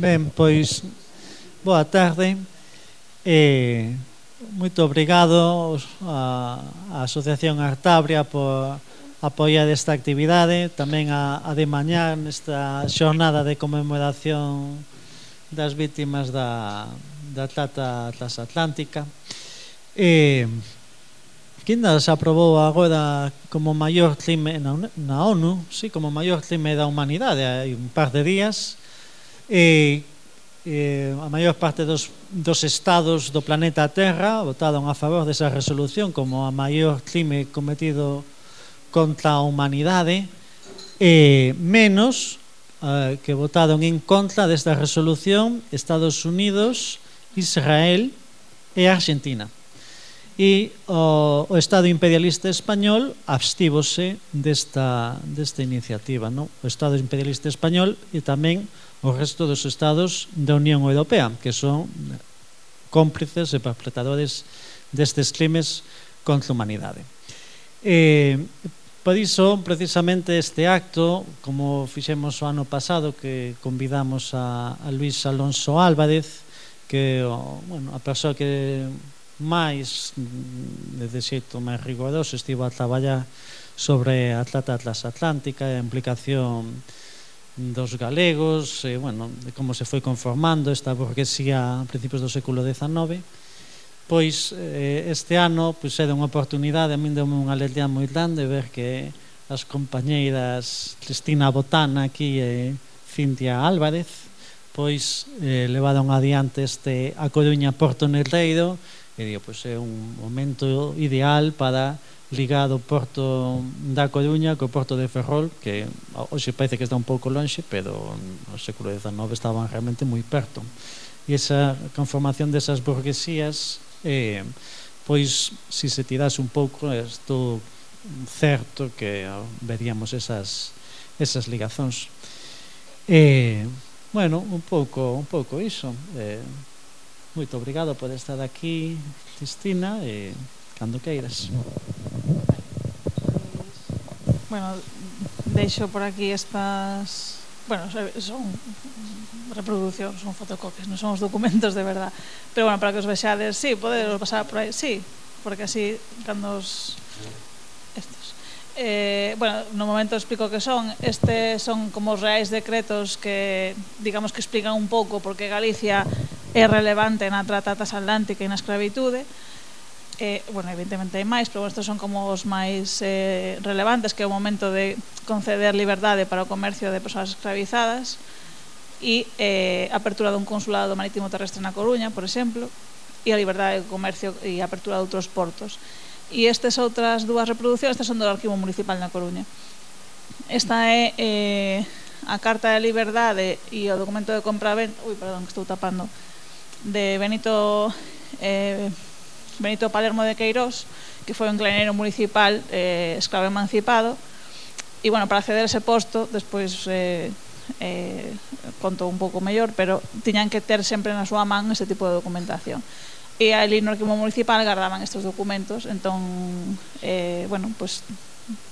Ben, pois boa tarde. Eh, moito obrigado á Asociación Artabria por apoiar esta actividade, tamén a, a de mañá nesta xornada de conmemoración das vítimas da, da trata transatlántica. Eh, que se aprobou agora como maior crime na, na ONU, sí, como maior crime da humanidade, hai un par de días, e eh, a maior parte dos, dos estados do planeta Terra votaron a favor desa resolución como a maior crime cometido contra a humanidade e eh, menos eh, que votaron en contra desta resolución Estados Unidos, Israel e Argentina e o, o Estado imperialista español abstívose desta, desta iniciativa non? o Estado imperialista español e tamén o o resto dos estados da Unión Europea, que son cómplices e perpetradores destes crimes contra a humanidade. Eh, por iso, precisamente este acto, como fixemos o ano pasado, que convidamos a, a Luis Alonso Álvarez, que o, bueno, a persoa que máis de xeito máis rigoroso estivo a traballar sobre a trata transatlántica e a implicación dos galegos, e, bueno, como se foi conformando esta burguesía a principios do século XIX, pois este ano pois era unha oportunidade, a min deu unha alegría moi grande ver que as compañeiras Cristina Botana aquí e Cintia Álvarez pois eh, levaron adiante este a Coruña Porto Nerreiro e digo, pois é un momento ideal para ligado o Porto da Coruña co Porto de Ferrol, que hoxe parece que está un pouco lonxe, pero no século XIX estaban realmente moi perto. E esa conformación desas burguesías, eh, pois, se se tirase un pouco, estou certo que veríamos esas, esas ligazóns. Eh, bueno, un pouco, un pouco iso. Eh, moito obrigado por estar aquí, Cristina, e... Eh, Cando queiras. Bueno, deixo por aquí estas... Bueno, son reproduccións, son fotocopias, non son os documentos de verdad. Pero bueno, para que os vexades, sí, poderos pasar por aí, sí, porque así, cando os... Estos. Eh, bueno, no momento explico que son. Este son como os reais decretos que, digamos que explican un pouco porque Galicia é relevante na trata transatlántica e na esclavitude eh, bueno, evidentemente hai máis, pero estes son como os máis eh, relevantes, que é o momento de conceder liberdade para o comercio de persoas escravizadas e eh, apertura dun consulado marítimo terrestre na Coruña, por exemplo, e a liberdade de comercio e a apertura de outros portos. E estas outras dúas reproduccións, estas son do Arquivo Municipal na Coruña. Esta é eh, a Carta de Liberdade e o documento de compra... Ui, perdón, que estou tapando. De Benito... Eh, Benito Palermo de Queirós, que foi un clanero municipal eh, esclavo emancipado, e, bueno, para acceder a ese posto, despois eh, eh, conto un pouco mellor, pero tiñan que ter sempre na súa man ese tipo de documentación. E ali no arquivo municipal guardaban estes documentos, entón, eh, bueno, pues,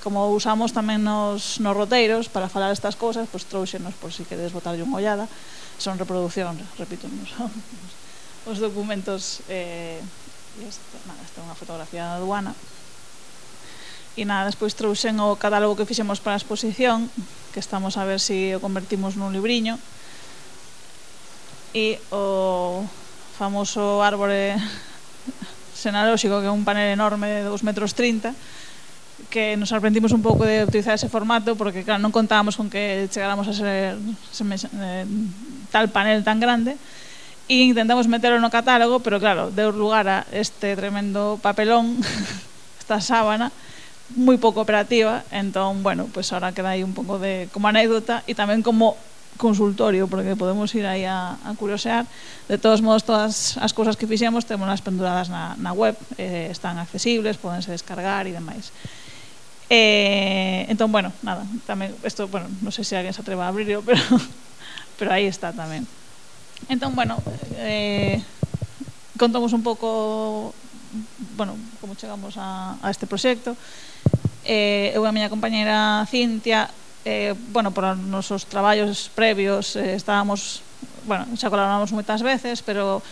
como usamos tamén nos, nos roteiros para falar estas cousas, pois pues, trouxenos por si queres botarlle unha ollada, son reproducción, repito, nos, os documentos eh, e esta, nada, esta é unha fotografía da aduana. E nada, despois trouxen o catálogo que fixemos para a exposición que estamos a ver se si o convertimos nun libriño. E o famoso árbore senalóxico que é un panel enorme de 2 metros 30 que nos sorprendimos un pouco de utilizar ese formato porque claro, non contábamos con que chegáramos a ser ser eh, tal panel tan grande. e e intentamos meterlo no catálogo, pero claro, deu lugar a este tremendo papelón, esta sábana, moi pouco operativa, entón, bueno, pues ahora queda aí un pouco de como anécdota e tamén como consultorio, porque podemos ir aí a, a curiosear. De todos modos, todas as cousas que fixemos temos nas penduradas na, na web, eh, están accesibles, podense descargar e demais. Eh, entón, bueno, nada, tamén, isto, bueno, non sei se alguén se atreva a abrirlo, pero, pero aí está tamén. Entón, bueno, eh, contamos un pouco bueno, como chegamos a, a este proxecto. Eh, eu e a miña compañera Cintia, eh, bueno, por nosos traballos previos eh, estábamos, bueno, xa colaboramos moitas veces, pero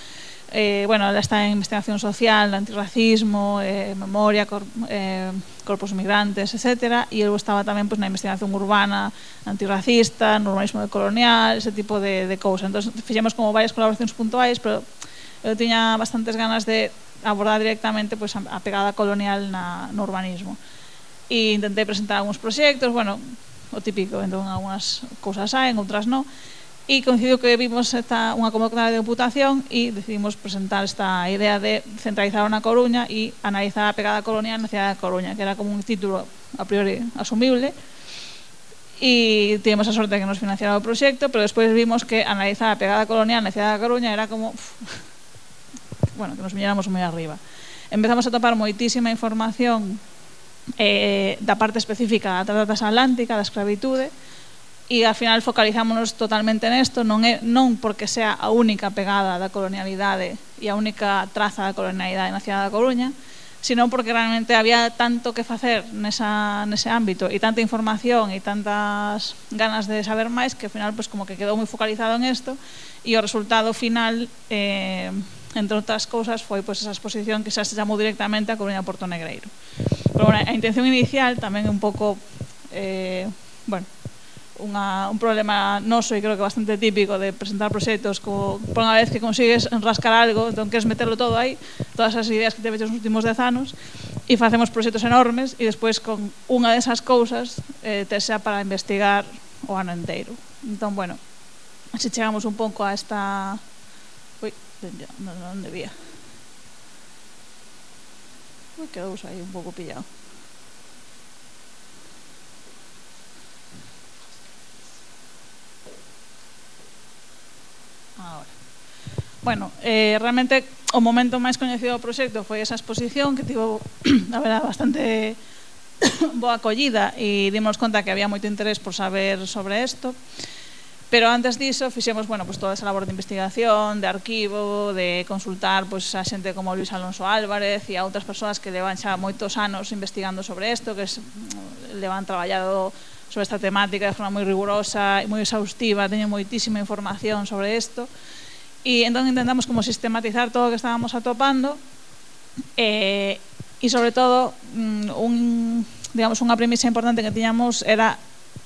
eh, bueno, ela está en investigación social, antirracismo, eh, memoria, cor, eh, corpos migrantes, etc. E eu estaba tamén pues, na investigación urbana antirracista, no urbanismo decolonial, ese tipo de, de cousas. Entón, fixemos como varias colaboracións puntuais, pero eu tiña bastantes ganas de abordar directamente pues, a pegada colonial na, no urbanismo. E intentei presentar algúns proxectos, bueno, o típico, entón algunhas cousas saen, outras non, e coincidiu que vimos esta, unha convocatoria de deputación e decidimos presentar esta idea de centralizar na Coruña e analizar a pegada colonial na cidade da Coruña, que era como un título a priori asumible, e tivemos a sorte de que nos financiara o proxecto, pero despois vimos que analizar a pegada colonial na cidade da Coruña era como... uf, bueno, que nos viñéramos moi arriba. Empezamos a topar moitísima información eh, da parte específica da trata transatlántica, da esclavitude, e ao final focalizámonos totalmente nesto, non é non porque sea a única pegada da colonialidade e a única traza da colonialidade na cidade da Coruña, sino porque realmente había tanto que facer nesa, nese ámbito e tanta información e tantas ganas de saber máis que ao final pues, como que quedou moi focalizado en isto e o resultado final eh, entre outras cousas foi pues, esa exposición que xa se chamou directamente a Coruña Porto Negreiro. Pero bueno, a intención inicial tamén é un pouco eh, bueno, unha, un problema noso e creo que bastante típico de presentar proxectos co, por unha vez que consigues rascar algo entón queres meterlo todo aí todas as ideas que te veches nos últimos 10 anos e facemos proxectos enormes e despois con unha desas cousas eh, te xa para investigar o ano inteiro entón bueno se chegamos un pouco a esta ui, non, non debía. Ui, quedou aí un pouco pillado. Bueno, eh, realmente o momento máis coñecido do proxecto foi esa exposición que tivo, a verdad, bastante boa acollida e dimos conta que había moito interés por saber sobre isto. Pero antes diso fixemos bueno, pues, toda esa labor de investigación, de arquivo, de consultar pues, a xente como Luis Alonso Álvarez e a outras persoas que levan xa moitos anos investigando sobre isto, que es, mm, levan traballado sobre esta temática de forma moi rigurosa e moi exhaustiva, teñen moitísima información sobre isto. E entón intentamos como sistematizar todo o que estábamos atopando eh, e, e sobre todo mm, un, digamos, unha premisa importante que tiñamos era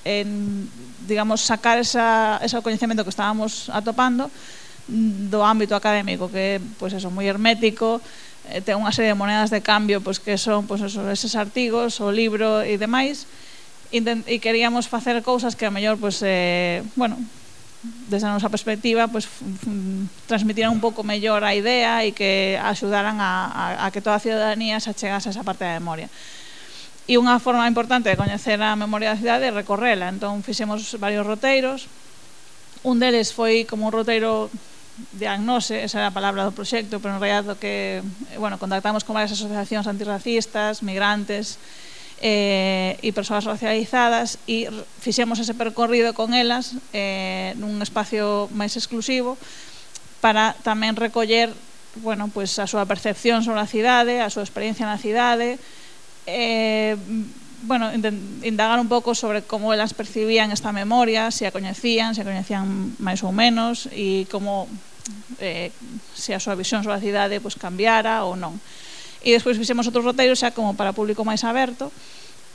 en, digamos, sacar esa, ese coñecemento que estábamos atopando mm, do ámbito académico, que pois eso, moi hermético, eh, ten unha serie de monedas de cambio pois que son pois eso, eses artigos, o libro e demais, e queríamos facer cousas que a mellor pois, eh, bueno, desde a nosa perspectiva, pues, transmitiran un pouco mellor a idea e que axudaran a, a, a que toda a ciudadanía se achegase a esa parte da memoria. E unha forma importante de coñecer a memoria da cidade é recorrela. Entón, fixemos varios roteiros. Un deles foi como un roteiro diagnose, esa era a palabra do proxecto, pero en realidad que, bueno, contactamos con varias asociacións antirracistas, migrantes, eh, e persoas racializadas e fixemos ese percorrido con elas eh, nun espacio máis exclusivo para tamén recoller bueno, pues, a súa percepción sobre a cidade, a súa experiencia na cidade, eh, bueno, indagar un pouco sobre como elas percibían esta memoria, se a coñecían, se a coñecían máis ou menos e como eh, se a súa visión sobre a cidade pues, cambiara ou non e despois fixemos outros roteiros xa como para público máis aberto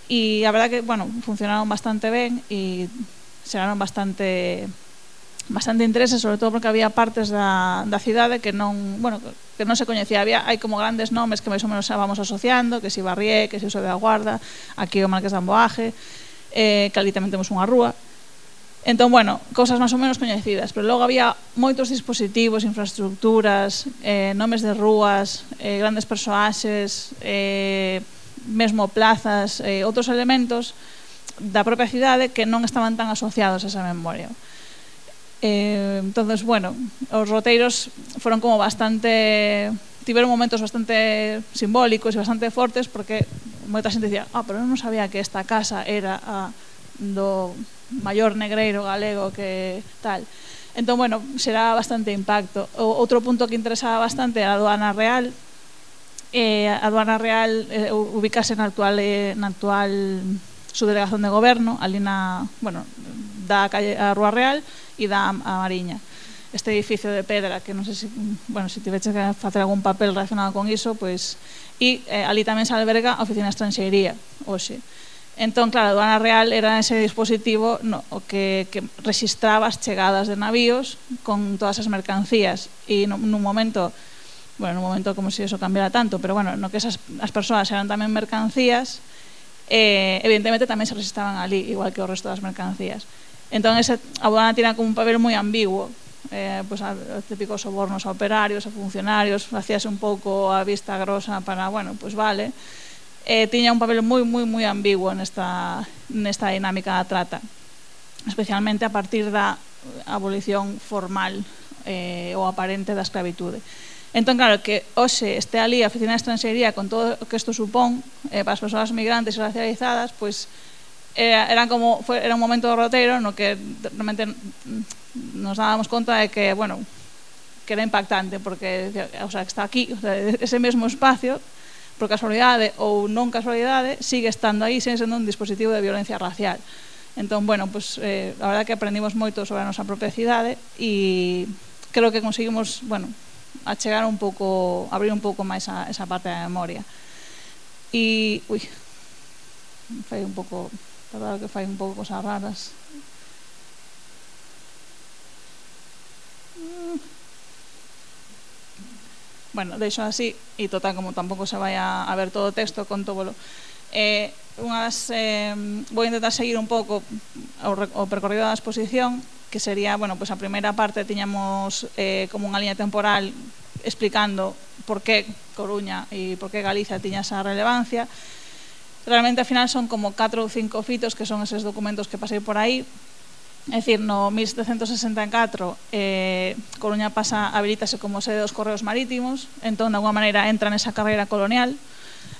e a verdad que, bueno, funcionaron bastante ben e xeraron bastante bastante interese, sobre todo porque había partes da, da cidade que non, bueno, que non se coñecía. Había, hai como grandes nomes que máis ou menos xa vamos asociando, que si Barrié, que si Uso de Aguarda, aquí o Marqués de Amboaje, eh, que ali tamén temos unha rúa, Entón, bueno, cousas máis ou menos coñecidas, pero logo había moitos dispositivos, infraestructuras, eh, nomes de rúas, eh, grandes persoaxes, eh, mesmo plazas, eh, outros elementos da propia cidade que non estaban tan asociados a esa memoria. Eh, entonces, bueno, os roteiros foron como bastante tiveron momentos bastante simbólicos e bastante fortes porque moita xente dicía, ah, pero non sabía que esta casa era a do maior negreiro galego que tal. Entón, bueno, será bastante impacto. O, outro punto que interesaba bastante era a aduana real. Eh, a aduana real eh, ubicase na actual, eh, na actual subdelegación de goberno, ali na, bueno, da calle, a Rúa Real e da a Mariña este edificio de pedra que non sei se, bueno, se tiveche que facer algún papel relacionado con iso, pois e eh, ali tamén se alberga a oficina de estranxeiría hoxe. Entón, claro, a aduana real era ese dispositivo no, o que, que registraba as chegadas de navíos con todas as mercancías. E nun, nun momento bueno, nun momento como se si eso cambiara tanto, pero bueno, no que esas as persoas eran tamén mercancías, eh, evidentemente tamén se registraban ali, igual que o resto das mercancías. Entón, esa aduana tiña como un papel moi ambiguo, eh, pues, pois, a, a típicos sobornos a operarios, a funcionarios, facíase un pouco a vista grosa para, bueno, pues vale, eh, tiña un papel moi, moi, moi ambiguo nesta, nesta dinámica da trata, especialmente a partir da abolición formal eh, ou aparente da esclavitude. Entón, claro, que hoxe este ali a oficina de estranxería con todo o que isto supón eh, para as persoas migrantes e racializadas, pois era, era, como, foi, era un momento roteiro no que realmente nos dábamos conta de que, bueno, que era impactante, porque o sea, que está aquí, o sea, ese mesmo espacio, por casualidade ou non casualidade, sigue estando aí, sen sendo un dispositivo de violencia racial. Entón, bueno, pues, eh, a verdad que aprendimos moito sobre a nosa propia cidade e creo que conseguimos, bueno, achegar un pouco, abrir un pouco máis a, esa parte da memoria. E, ui, fai un pouco, perdón que fai un pouco cosas raras. Mm bueno, deixo así e total como tampouco se vai a, a ver todo o texto conto volo eh, unhas, eh, vou intentar seguir un pouco o, o percorrido da exposición que sería, bueno, pues a primeira parte tiñamos eh, como unha liña temporal explicando por que Coruña e por que Galicia tiña esa relevancia. Realmente ao final son como 4 ou 5 fitos que son eses documentos que pasei por aí É dicir, no 1764 eh, Coruña pasa, habilitase como sede dos correos marítimos, entón, de alguma maneira, entra nesa carreira colonial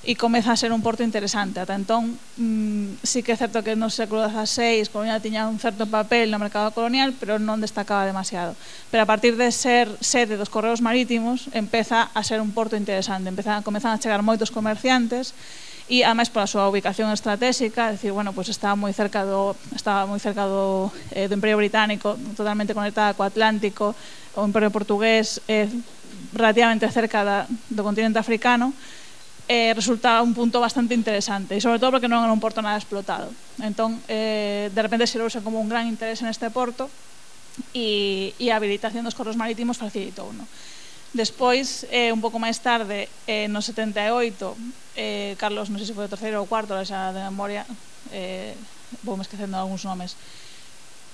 e comeza a ser un porto interesante. Ata entón, mm, sí que é certo que no século XVI Coruña tiña un certo papel no mercado colonial, pero non destacaba demasiado. Pero a partir de ser sede dos correos marítimos, empeza a ser un porto interesante. Empeza, comezan a chegar moitos comerciantes e ademais pola súa ubicación estratégica, é dicir, bueno, pois pues, estaba moi cerca do estaba moi cerca do, eh, do Imperio Británico, totalmente conectada co Atlántico, o Imperio Portugués, eh, relativamente cerca da, do continente africano, eh, resultaba un punto bastante interesante, e sobre todo porque non era un porto nada explotado. Entón, eh, de repente se usa como un gran interés en este porto e, e a habilitación dos corros marítimos facilitou. No? Despois, eh, un pouco máis tarde, eh, no 78, eh, Carlos, non sei se foi o terceiro ou cuarto, xa de memoria, eh, vou me esquecendo algúns nomes,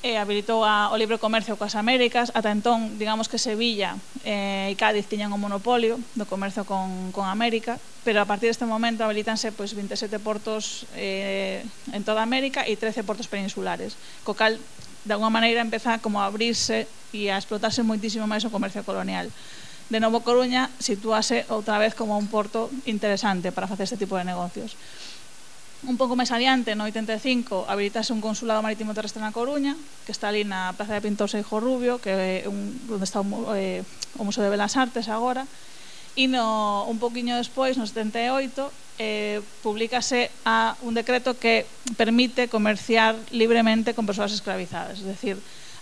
eh, habilitou a, o libre comercio coas Américas, ata entón, digamos que Sevilla eh, e Cádiz tiñan o monopolio do comercio con, con América, pero a partir deste momento habilitanse pois, 27 portos eh, en toda América e 13 portos peninsulares, co cal, de alguma maneira, empeza como a abrirse e a explotarse moitísimo máis o comercio colonial de novo Coruña situase outra vez como un porto interesante para facer este tipo de negocios. Un pouco máis adiante, no 85, habilitase un consulado marítimo terrestre na Coruña, que está ali na Plaza de Pintor Seijo Rubio, que é un, onde está o, eh, o Museo de Belas Artes agora, e no, un poquinho despois, no 78, eh, publicase a un decreto que permite comerciar libremente con persoas esclavizadas. é dicir,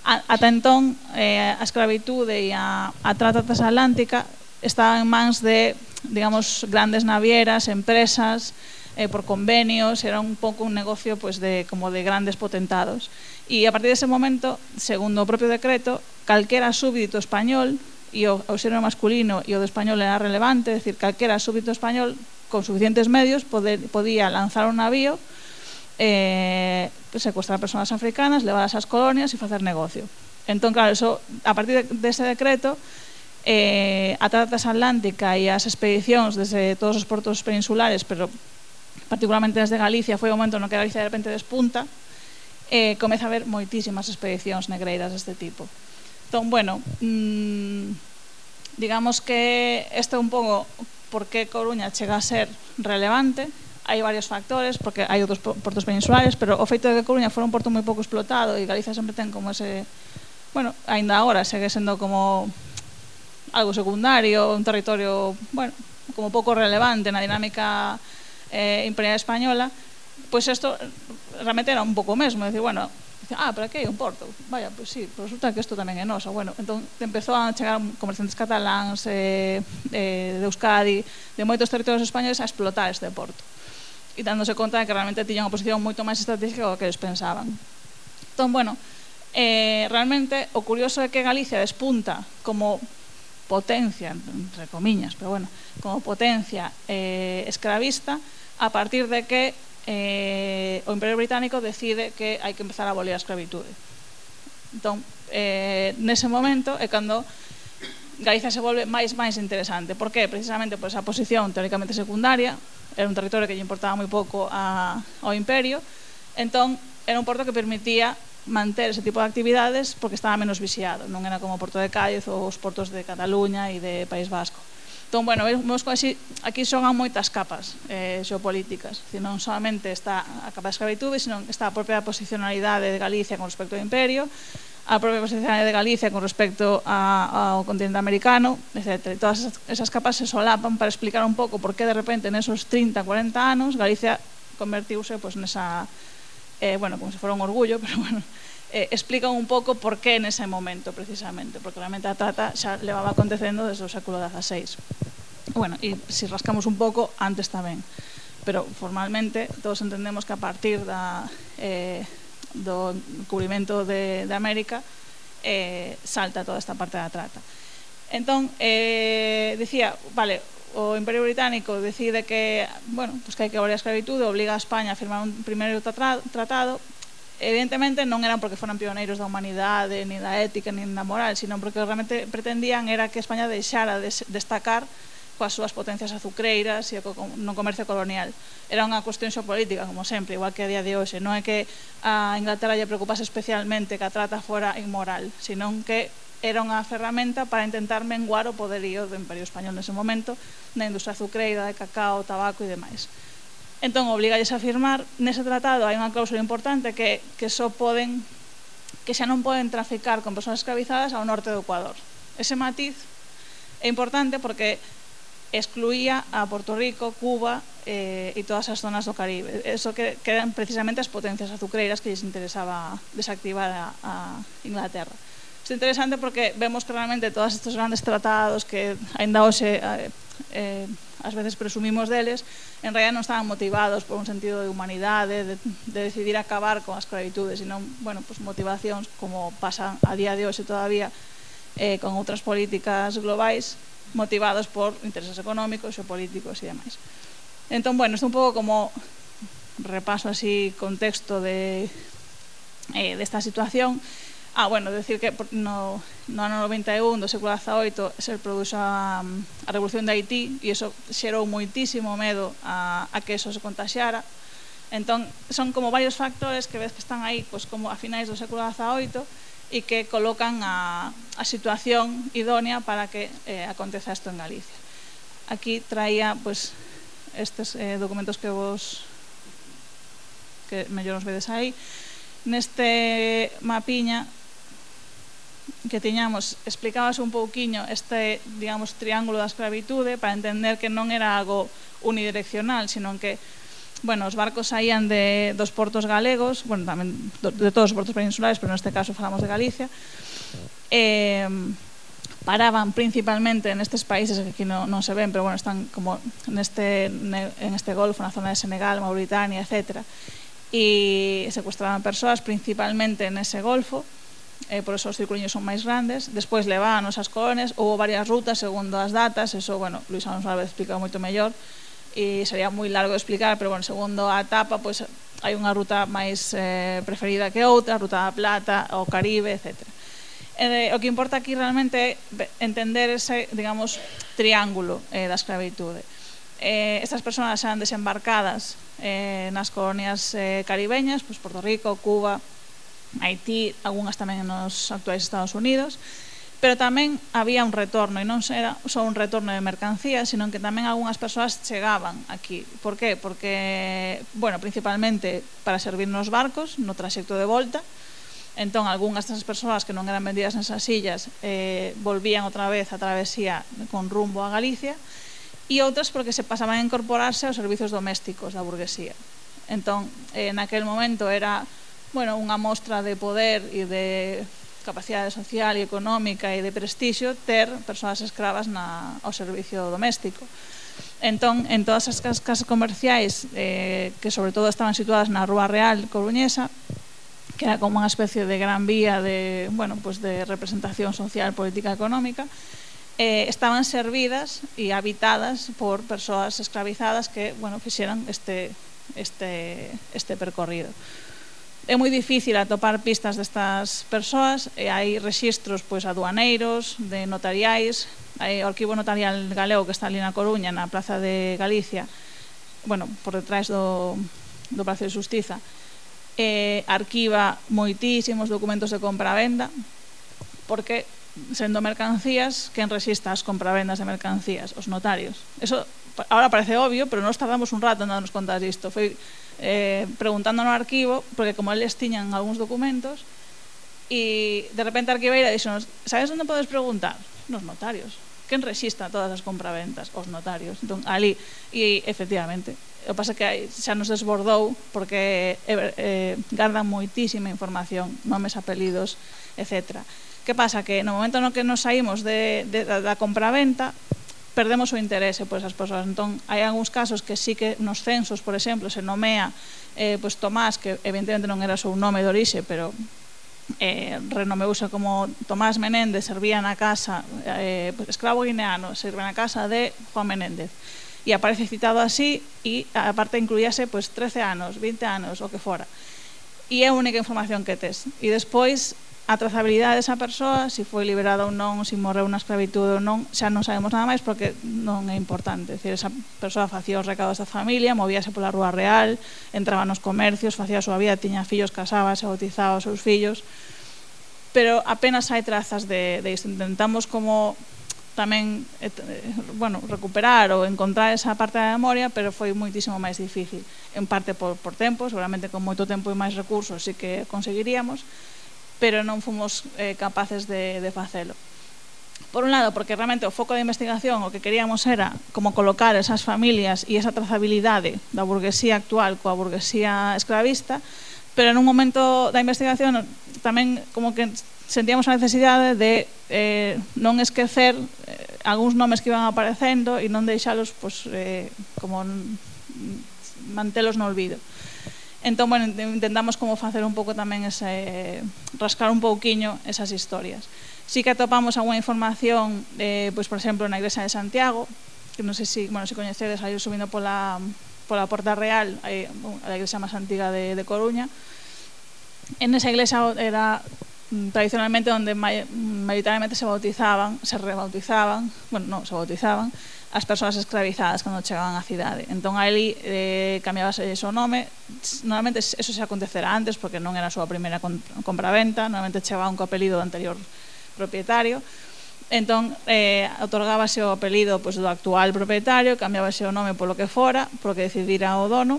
Ata entón, eh, a esclavitude e a, a trata transatlántica estaban en mans de, digamos, grandes navieras, empresas, eh, por convenios, era un pouco un negocio pues, de, como de grandes potentados. E a partir dese de momento, segundo o propio decreto, calquera súbdito español e o auxilio masculino e o do español era relevante, é dicir, calquera súbdito español con suficientes medios poder, podía lanzar un navío eh, secuestrar persoas africanas, levadas ás colonias e facer negocio. Entón, claro, eso, a partir dese de, decreto, eh, a transatlántica e as expedicións desde todos os portos peninsulares, pero particularmente desde Galicia, foi o momento no que Galicia de repente despunta, eh, comeza a haber moitísimas expedicións negreiras deste tipo. Entón, bueno, mmm, digamos que este é un pouco por que Coruña chega a ser relevante, hai varios factores, porque hai outros portos peninsulares, pero o feito de que Coruña fora un porto moi pouco explotado e Galicia sempre ten como ese... Bueno, aínda agora segue sendo como algo secundario, un territorio, bueno, como pouco relevante na dinámica eh, imperial española, pois pues isto realmente era un pouco mesmo, decir, bueno, ah, pero aquí hai un porto, vaya, pois pues sí, pues resulta que isto tamén é noso, bueno, entón empezou a chegar comerciantes cataláns, eh, eh, de Euskadi, de moitos territorios españoles a explotar este porto e dándose conta de que realmente tiñan unha posición moito máis estratégica do que eles pensaban. Entón, bueno, eh, realmente o curioso é que Galicia despunta como potencia, entre comiñas, pero bueno, como potencia eh, escravista, a partir de que eh, o Imperio Británico decide que hai que empezar a abolir a escravitude. Entón, eh, nese momento é cando Galicia se volve máis máis interesante. Por que? Precisamente por esa posición teóricamente secundaria era un territorio que lle importaba moi pouco a, ao imperio, entón era un porto que permitía manter ese tipo de actividades porque estaba menos vixiado, non era como o Porto de Cádiz ou os portos de Cataluña e de País Vasco. Entón, bueno, vemos así, aquí xogan moitas capas eh, xeopolíticas, decir, non solamente está a capa de escravitude, sino está a propia posicionalidade de Galicia con respecto ao imperio, a propia posición de Galicia con respecto a, ao continente americano, etc. Todas esas, esas capas se solapan para explicar un pouco por que de repente nesos 30, 40 anos Galicia convertiuse pues, nesa, eh, bueno, como se fora un orgullo, pero bueno, eh, explican un pouco por que nese momento precisamente, porque realmente a trata xa levaba acontecendo desde o século XVI. Bueno, e se rascamos un pouco, antes tamén. Pero formalmente todos entendemos que a partir da, eh, do cubrimento de, de América eh, salta toda esta parte da trata. Entón, eh, dicía, vale, o Imperio Británico decide que, bueno, pues que hai que abolir a escravitude, obliga a España a firmar un primeiro tratado, evidentemente non eran porque foran pioneiros da humanidade, ni da ética, ni da moral, sino porque realmente pretendían era que España deixara de destacar coas súas potencias azucreiras e co, no comercio colonial. Era unha cuestión xopolítica, como sempre, igual que a día de hoxe. Non é que a Inglaterra lle preocupase especialmente que a trata fora inmoral, senón que era unha ferramenta para intentar menguar o poderío do Imperio Español nese momento, na industria azucreira, de cacao, tabaco e demais. Entón, obligalles a firmar, nese tratado hai unha cláusula importante que, que só poden que xa non poden traficar con persoas escravizadas ao norte do Ecuador. Ese matiz é importante porque excluía a Porto Rico, Cuba eh, e todas as zonas do Caribe. Eso que, que eran precisamente as potencias azucreiras que lles interesaba desactivar a, a Inglaterra. Isto é interesante porque vemos que realmente todos estes grandes tratados que ainda hoxe eh, eh ás veces presumimos deles, en realidad non estaban motivados por un sentido de humanidade, de, de decidir acabar con a esclavitude, sino bueno, pues motivacións como pasan a día de hoxe todavía eh, con outras políticas globais, motivados por intereses económicos, xeopolíticos e demais. Entón, bueno, isto un pouco como repaso así contexto de eh, desta situación. Ah, bueno, decir que no, no ano 91 do século XVIII se produxo a, a revolución de Haití e iso xerou moitísimo medo a, a que eso se contaxiara. Entón, son como varios factores que ves que están aí, pois, como a finais do século XVIII, e que colocan a, a situación idónea para que eh, aconteza isto en Galicia. Aquí traía pues, estes eh, documentos que vos que mellor os vedes aí neste mapiña que tiñamos explicabas un pouquiño este, digamos, triángulo da escravitude para entender que non era algo unidireccional, sino que bueno, os barcos saían de, dos portos galegos, bueno, tamén de todos os portos peninsulares, pero neste caso falamos de Galicia, eh, paraban principalmente nestes países que aquí non, non se ven, pero bueno, están como neste, en este Golfo, na zona de Senegal, Mauritania, etc. E secuestraban persoas principalmente nese Golfo, eh, por eso os circuliños son máis grandes. Despois levaban as colonias, houve varias rutas segundo as datas, eso, bueno, Luis Alonso Álvarez explicaba moito mellor, e sería moi largo de explicar, pero bueno, segundo a etapa, pois hai unha ruta máis eh, preferida que outra, a ruta da Plata, o Caribe, etc. Eh, o que importa aquí realmente é entender ese, digamos, triángulo eh, da esclavitude. Eh, estas persoas eran desembarcadas eh, nas colonias eh, caribeñas, pois Porto Rico, Cuba, Haití, algunhas tamén nos actuais Estados Unidos, pero tamén había un retorno e non era só un retorno de mercancías sino que tamén algunhas persoas chegaban aquí. Por qué? Porque, bueno, principalmente para servir nos barcos no traxecto de volta. Entón, algunhas desas persoas que non eran vendidas nesas sillas eh, volvían outra vez a travesía con rumbo a Galicia e outras porque se pasaban a incorporarse aos servizos domésticos da burguesía. Entón, eh, naquel momento era bueno, unha mostra de poder e de capacidade social e económica e de prestixio ter persoas escravas na, ao servicio doméstico. Entón, en todas as casas comerciais eh, que sobre todo estaban situadas na Rúa Real Coruñesa, que era como unha especie de gran vía de, bueno, pues de representación social, política, económica, eh, estaban servidas e habitadas por persoas esclavizadas que, bueno, fixeran este, este, este percorrido é moi difícil atopar pistas destas persoas e hai rexistros pois aduaneiros, de notariais, hai o arquivo notarial galego que está ali na Coruña, na Plaza de Galicia, bueno, por detrás do, do Palacio de Justiza, e arquiva moitísimos documentos de compravenda, porque sendo mercancías, quen resista as compravendas de mercancías? Os notarios. Eso ahora parece obvio, pero nos tardamos un rato en darnos conta disto. Foi eh, preguntando no arquivo, porque como eles tiñan algúns documentos, e de repente a arquiveira dixonos, sabes onde podes preguntar? Nos notarios. Quen rexista todas as compraventas? Os notarios. Entón, ali, e efectivamente, o pasa que xa nos desbordou porque eh, eh, gardan moitísima información, nomes, apelidos, etc. Que pasa? Que no momento no que nos saímos de, de, da compraventa, perdemos o interese por esas persoas. Entón, hai algúns casos que sí que nos censos, por exemplo, se nomea eh, pois Tomás, que evidentemente non era o seu nome de orixe, pero eh, renomeuse como Tomás Menéndez, servía na casa, eh, pois, escravo guineano, servía na casa de Juan Menéndez. E aparece citado así e aparte incluíase pois, 13 anos, 20 anos, o que fora. E é a única información que tes. E despois a trazabilidade desa persoa, se foi liberada ou non, se morreu na esclavitud ou non, xa non sabemos nada máis porque non é importante. Decir, esa persoa facía os recados da familia, movíase pola rúa real, entraba nos comercios, facía a súa vida, tiña fillos, casábase, bautizaba os seus fillos, pero apenas hai trazas de, de isto. Intentamos como tamén eh, bueno, recuperar ou encontrar esa parte da memoria, pero foi moitísimo máis difícil. En parte por, por tempo, seguramente con moito tempo e máis recursos sí que conseguiríamos, pero non fomos eh, capaces de, de facelo. Por un lado, porque realmente o foco de investigación o que queríamos era como colocar esas familias e esa trazabilidade da burguesía actual coa burguesía esclavista, pero en un momento da investigación tamén como que sentíamos a necesidade de eh, non esquecer eh, algúns nomes que iban aparecendo e non deixalos pues, eh, como mantelos no olvido. Eh, Entón, bueno, intentamos como facer un pouco tamén ese, rascar un pouquiño esas historias. Si que atopamos alguna información, eh, pois, por exemplo, na Igrexa de Santiago, que non sei se, bueno, se coñecedes, aí subindo pola, pola Porta Real, eh, aí, a igrexa máis antiga de, de Coruña, en esa iglesia era Mm, tradicionalmente onde maioritariamente se bautizaban, se rebautizaban, bueno, non, se bautizaban as persoas escravizadas cando chegaban á cidade. Entón, a Eli eh, cambiabase o seu nome. Normalmente, eso se acontecerá antes, porque non era a súa primeira compraventa. Normalmente, chegaban co apelido do anterior propietario. Entón, eh, otorgábase o apelido pois, do actual propietario, cambiábase o nome polo que fora, porque decidira o dono,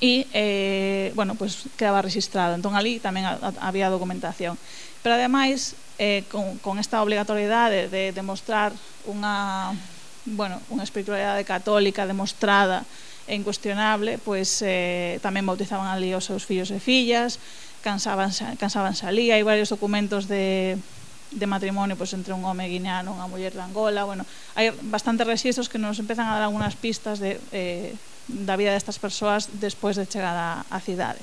e eh, bueno, pues quedaba registrado. Entón ali tamén había documentación. Pero ademais, eh, con, con esta obligatoriedade de demostrar unha bueno, unha espiritualidade católica demostrada e incuestionable, pois eh, tamén bautizaban ali os seus fillos e fillas, cansaban, cansaban ali, hai varios documentos de, de matrimonio pois, entre un home guineano e unha muller de Angola, bueno, hai bastantes registros que nos empezan a dar algunhas pistas de eh, da vida destas persoas despois de chegada á cidade.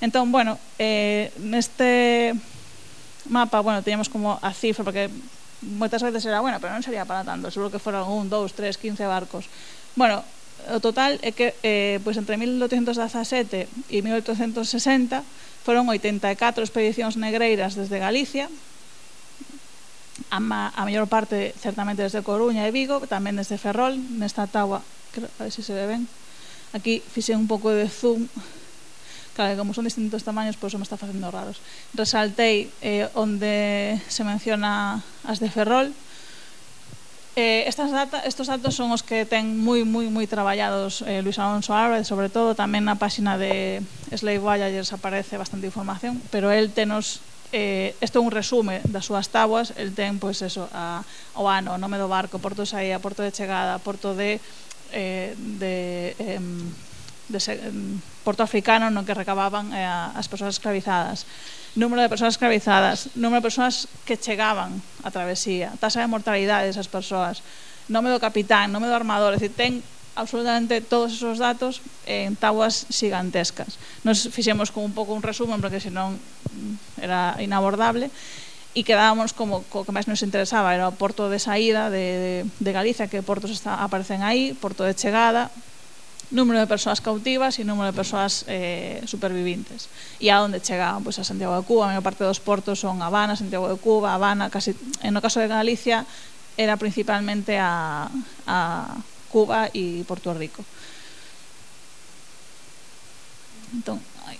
Entón, bueno, eh, neste mapa, bueno, teníamos como a cifra, porque moitas veces era, bueno, pero non sería para tanto, seguro que foron un, dous, tres, 15 barcos. Bueno, o total é que eh, pois entre 1817 e 1860 foron 84 expedicións negreiras desde Galicia, a, ma, a maior parte certamente desde Coruña e Vigo, tamén desde Ferrol, nesta taua a ver se se ve ben. Aquí fixe un pouco de zoom. Claro, como son distintos tamaños pois pues, me está facendo raros. Resaltei eh, onde se menciona as de Ferrol. Eh, estas data, estos datos son os que ten moi moi moi traballados eh, Luis Alonso Álvarez, sobre todo. Tamén na páxina de Slave Voyagers aparece bastante información, pero el tenos eh, isto é un resume das súas tabuas, el ten pois pues, eso, a, o ano, o nome do barco, porto de saída, porto de chegada, porto de eh, de, eh, de eh, Porto Africano no que recababan eh, as persoas esclavizadas número de persoas esclavizadas número de persoas que chegaban a travesía tasa de mortalidade desas persoas. Nome do capitán, nome do armador é dicir, ten absolutamente todos esos datos en tabuas gigantescas. Nos fixemos con un pouco un resumen porque senón mm, era inabordable e quedábamos como co que máis nos interesaba era o porto de saída de, de, de Galicia que portos está, aparecen aí, porto de chegada número de persoas cautivas e número de persoas eh, supervivintes e a onde chegaban pois, a Santiago de Cuba a maior parte dos portos son Habana, Santiago de Cuba Habana, casi, en o caso de Galicia era principalmente a, a Cuba e Porto Rico entón, ai.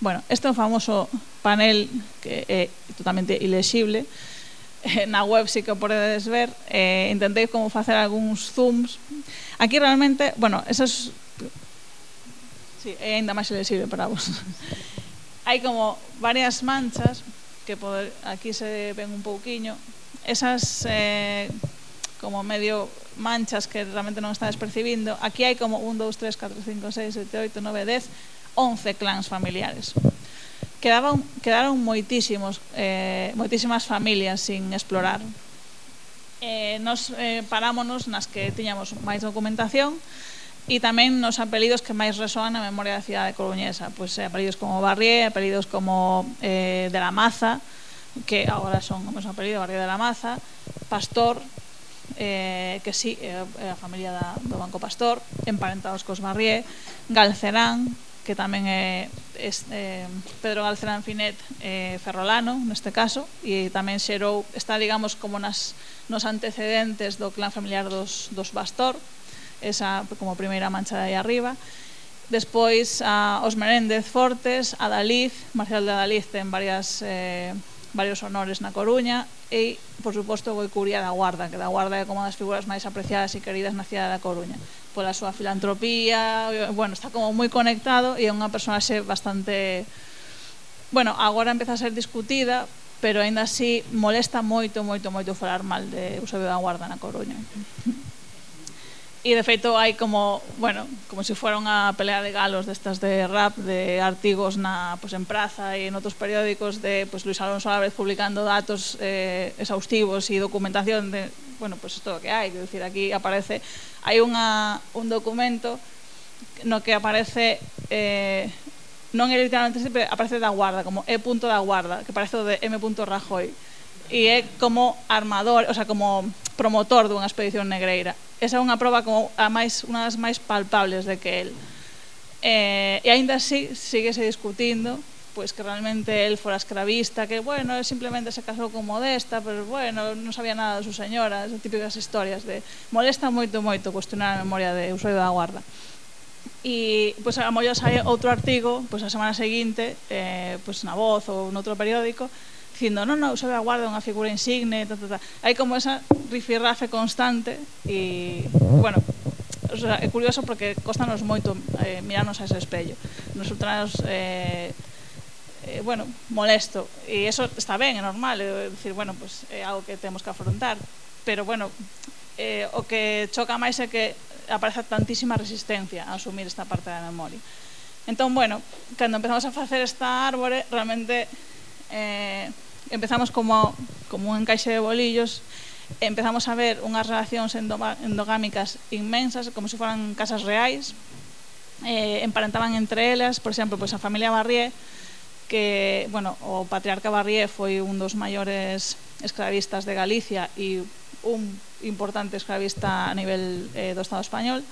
Bueno, este é un famoso panel que é totalmente ilexible. Eh, na web sí que o podedes ver. Eh, intentei como facer algúns zooms. Aquí realmente, bueno, esos... Sí, é ainda máis ilexible para vos. Hai como varias manchas que poder, aquí se ven un pouquiño. Esas eh, como medio manchas que realmente non estades percibindo. Aquí hai como 1, 2, 3, 4, 5, 6, 7, 8, 9, 10 11 clans familiares. Quedaban, quedaron moitísimos, eh, moitísimas familias sin explorar. Eh, nos eh, parámonos nas que tiñamos máis documentación e tamén nos apelidos que máis resoan na memoria da cidade coruñesa. Pois, eh, apelidos como Barrié, apelidos como eh, de la Maza, que agora son o mesmo apelido, Barrié de la Maza, Pastor, eh, que sí, é eh, a familia da, do Banco Pastor, emparentados cos Barrié, Galcerán, que tamén é, é, é eh, Pedro Galcerán Finet é eh, ferrolano, neste caso, e tamén xerou, está, digamos, como nas, nos antecedentes do clan familiar dos, dos Bastor, esa como primeira mancha de aí arriba, Despois, a, os Menéndez Fortes, a Daliz, Marcial de Daliz ten varias, eh, varios honores na Coruña, e, por suposto, Goicuría da Guarda, que da Guarda é como das figuras máis apreciadas e queridas na cidade da Coruña pola súa filantropía, bueno, está como moi conectado e é unha personaxe bastante bueno, agora empeza a ser discutida, pero aínda así molesta moito, moito, moito falar mal de Eusebio da Guarda na Coruña. E de feito hai como, bueno, como se si unha pelea de galos destas de rap, de artigos na, pues, en Praza e en outros periódicos de pues, Luis Alonso Álvarez publicando datos eh, exhaustivos e documentación de bueno, pois pues, todo o que hai, quero dicir, aquí aparece hai unha un documento no que aparece eh, non é literalmente sempre aparece da guarda, como E punto da guarda, que parece o de M. Rajoy e é como armador, o sea, como promotor dunha expedición negreira. Esa é unha proba como a máis unha das máis palpables de que el. Eh, e aínda así síguese discutindo pues que realmente él fuera esclavista, que bueno, él simplemente se casou con Modesta, pero bueno, non sabía nada de su señora, esas típicas historias de molesta moito moito cuestionar a memoria de Eusebio da Guarda. E pois pues, a mellor sai outro artigo, pois pues, a semana seguinte, eh, pois pues, na Voz ou noutro periódico, dicindo, non, non, Eusebio da Guarda é unha figura insigne, ta, ta, ta. Hai como esa rifirrafe constante e, bueno, o sea, é curioso porque costanos moito eh, mirarnos a ese espello. Nos ultranos eh, eh, bueno, molesto. E eso está ben, é normal, é dicir, bueno, pues, é algo que temos que afrontar. Pero, bueno, eh, o que choca máis é que aparece tantísima resistencia a asumir esta parte da memoria. Entón, bueno, cando empezamos a facer esta árbore, realmente eh, empezamos como, como un encaixe de bolillos, empezamos a ver unhas relacións endogámicas inmensas, como se si foran casas reais, eh, emparentaban entre elas, por exemplo, pois pues a familia Barrié, que, bueno, o Patriarca Barrié foi un dos maiores esclavistas de Galicia e un importante esclavista a nivel eh, do Estado español.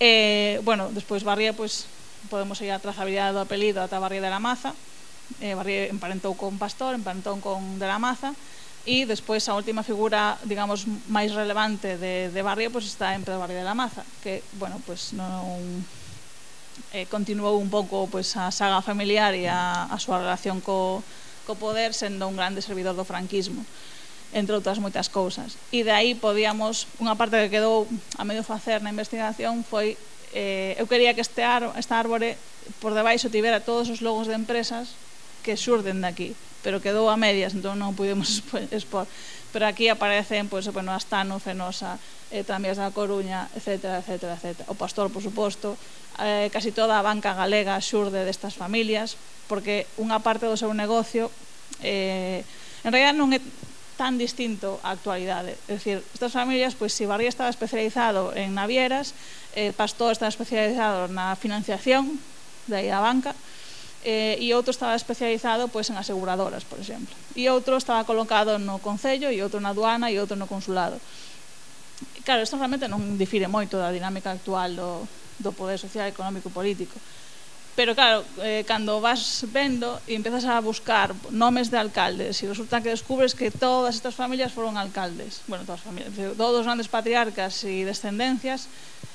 Eh, bueno, despois Barrié, pois, podemos seguir a trazabilidade do apelido ata Barrié de la Maza. Eh, Barrié emparentou con Pastor, emparentou con de la Maza, e despois a última figura, digamos, máis relevante de, de Barrié, pois está en Pedro Barrié de la Maza, que, bueno, pois non eh, continuou un pouco pois, a saga familiar e a, a súa relación co, co poder sendo un grande servidor do franquismo entre outras moitas cousas. E de aí podíamos, unha parte que quedou a medio facer na investigación foi eh, eu quería que este ar, esta árbore por debaixo tivera todos os logos de empresas que xurden daqui, pero quedou a medias, entón non pudemos expor pero aquí aparecen pois, pues, bueno, Astano, Fenosa, eh, Tramías da Coruña, etc, etc, etc. O Pastor, por suposto, eh, casi toda a banca galega xurde destas familias, porque unha parte do seu negocio eh, en realidad non é tan distinto a actualidade. É dicir, estas familias, pois, se Barría estaba especializado en navieras, eh, Pastor estaba especializado na financiación, de aí a banca, eh, e outro estaba especializado pois, en aseguradoras, por exemplo. E outro estaba colocado no Concello, e outro na aduana, e outro no consulado. E, claro, isto realmente non difire moito da dinámica actual do, do poder social, económico e político. Pero claro, eh, cando vas vendo e empezas a buscar nomes de alcaldes e resulta que descubres que todas estas familias foron alcaldes, bueno, todas as familias, todos os grandes patriarcas e descendencias,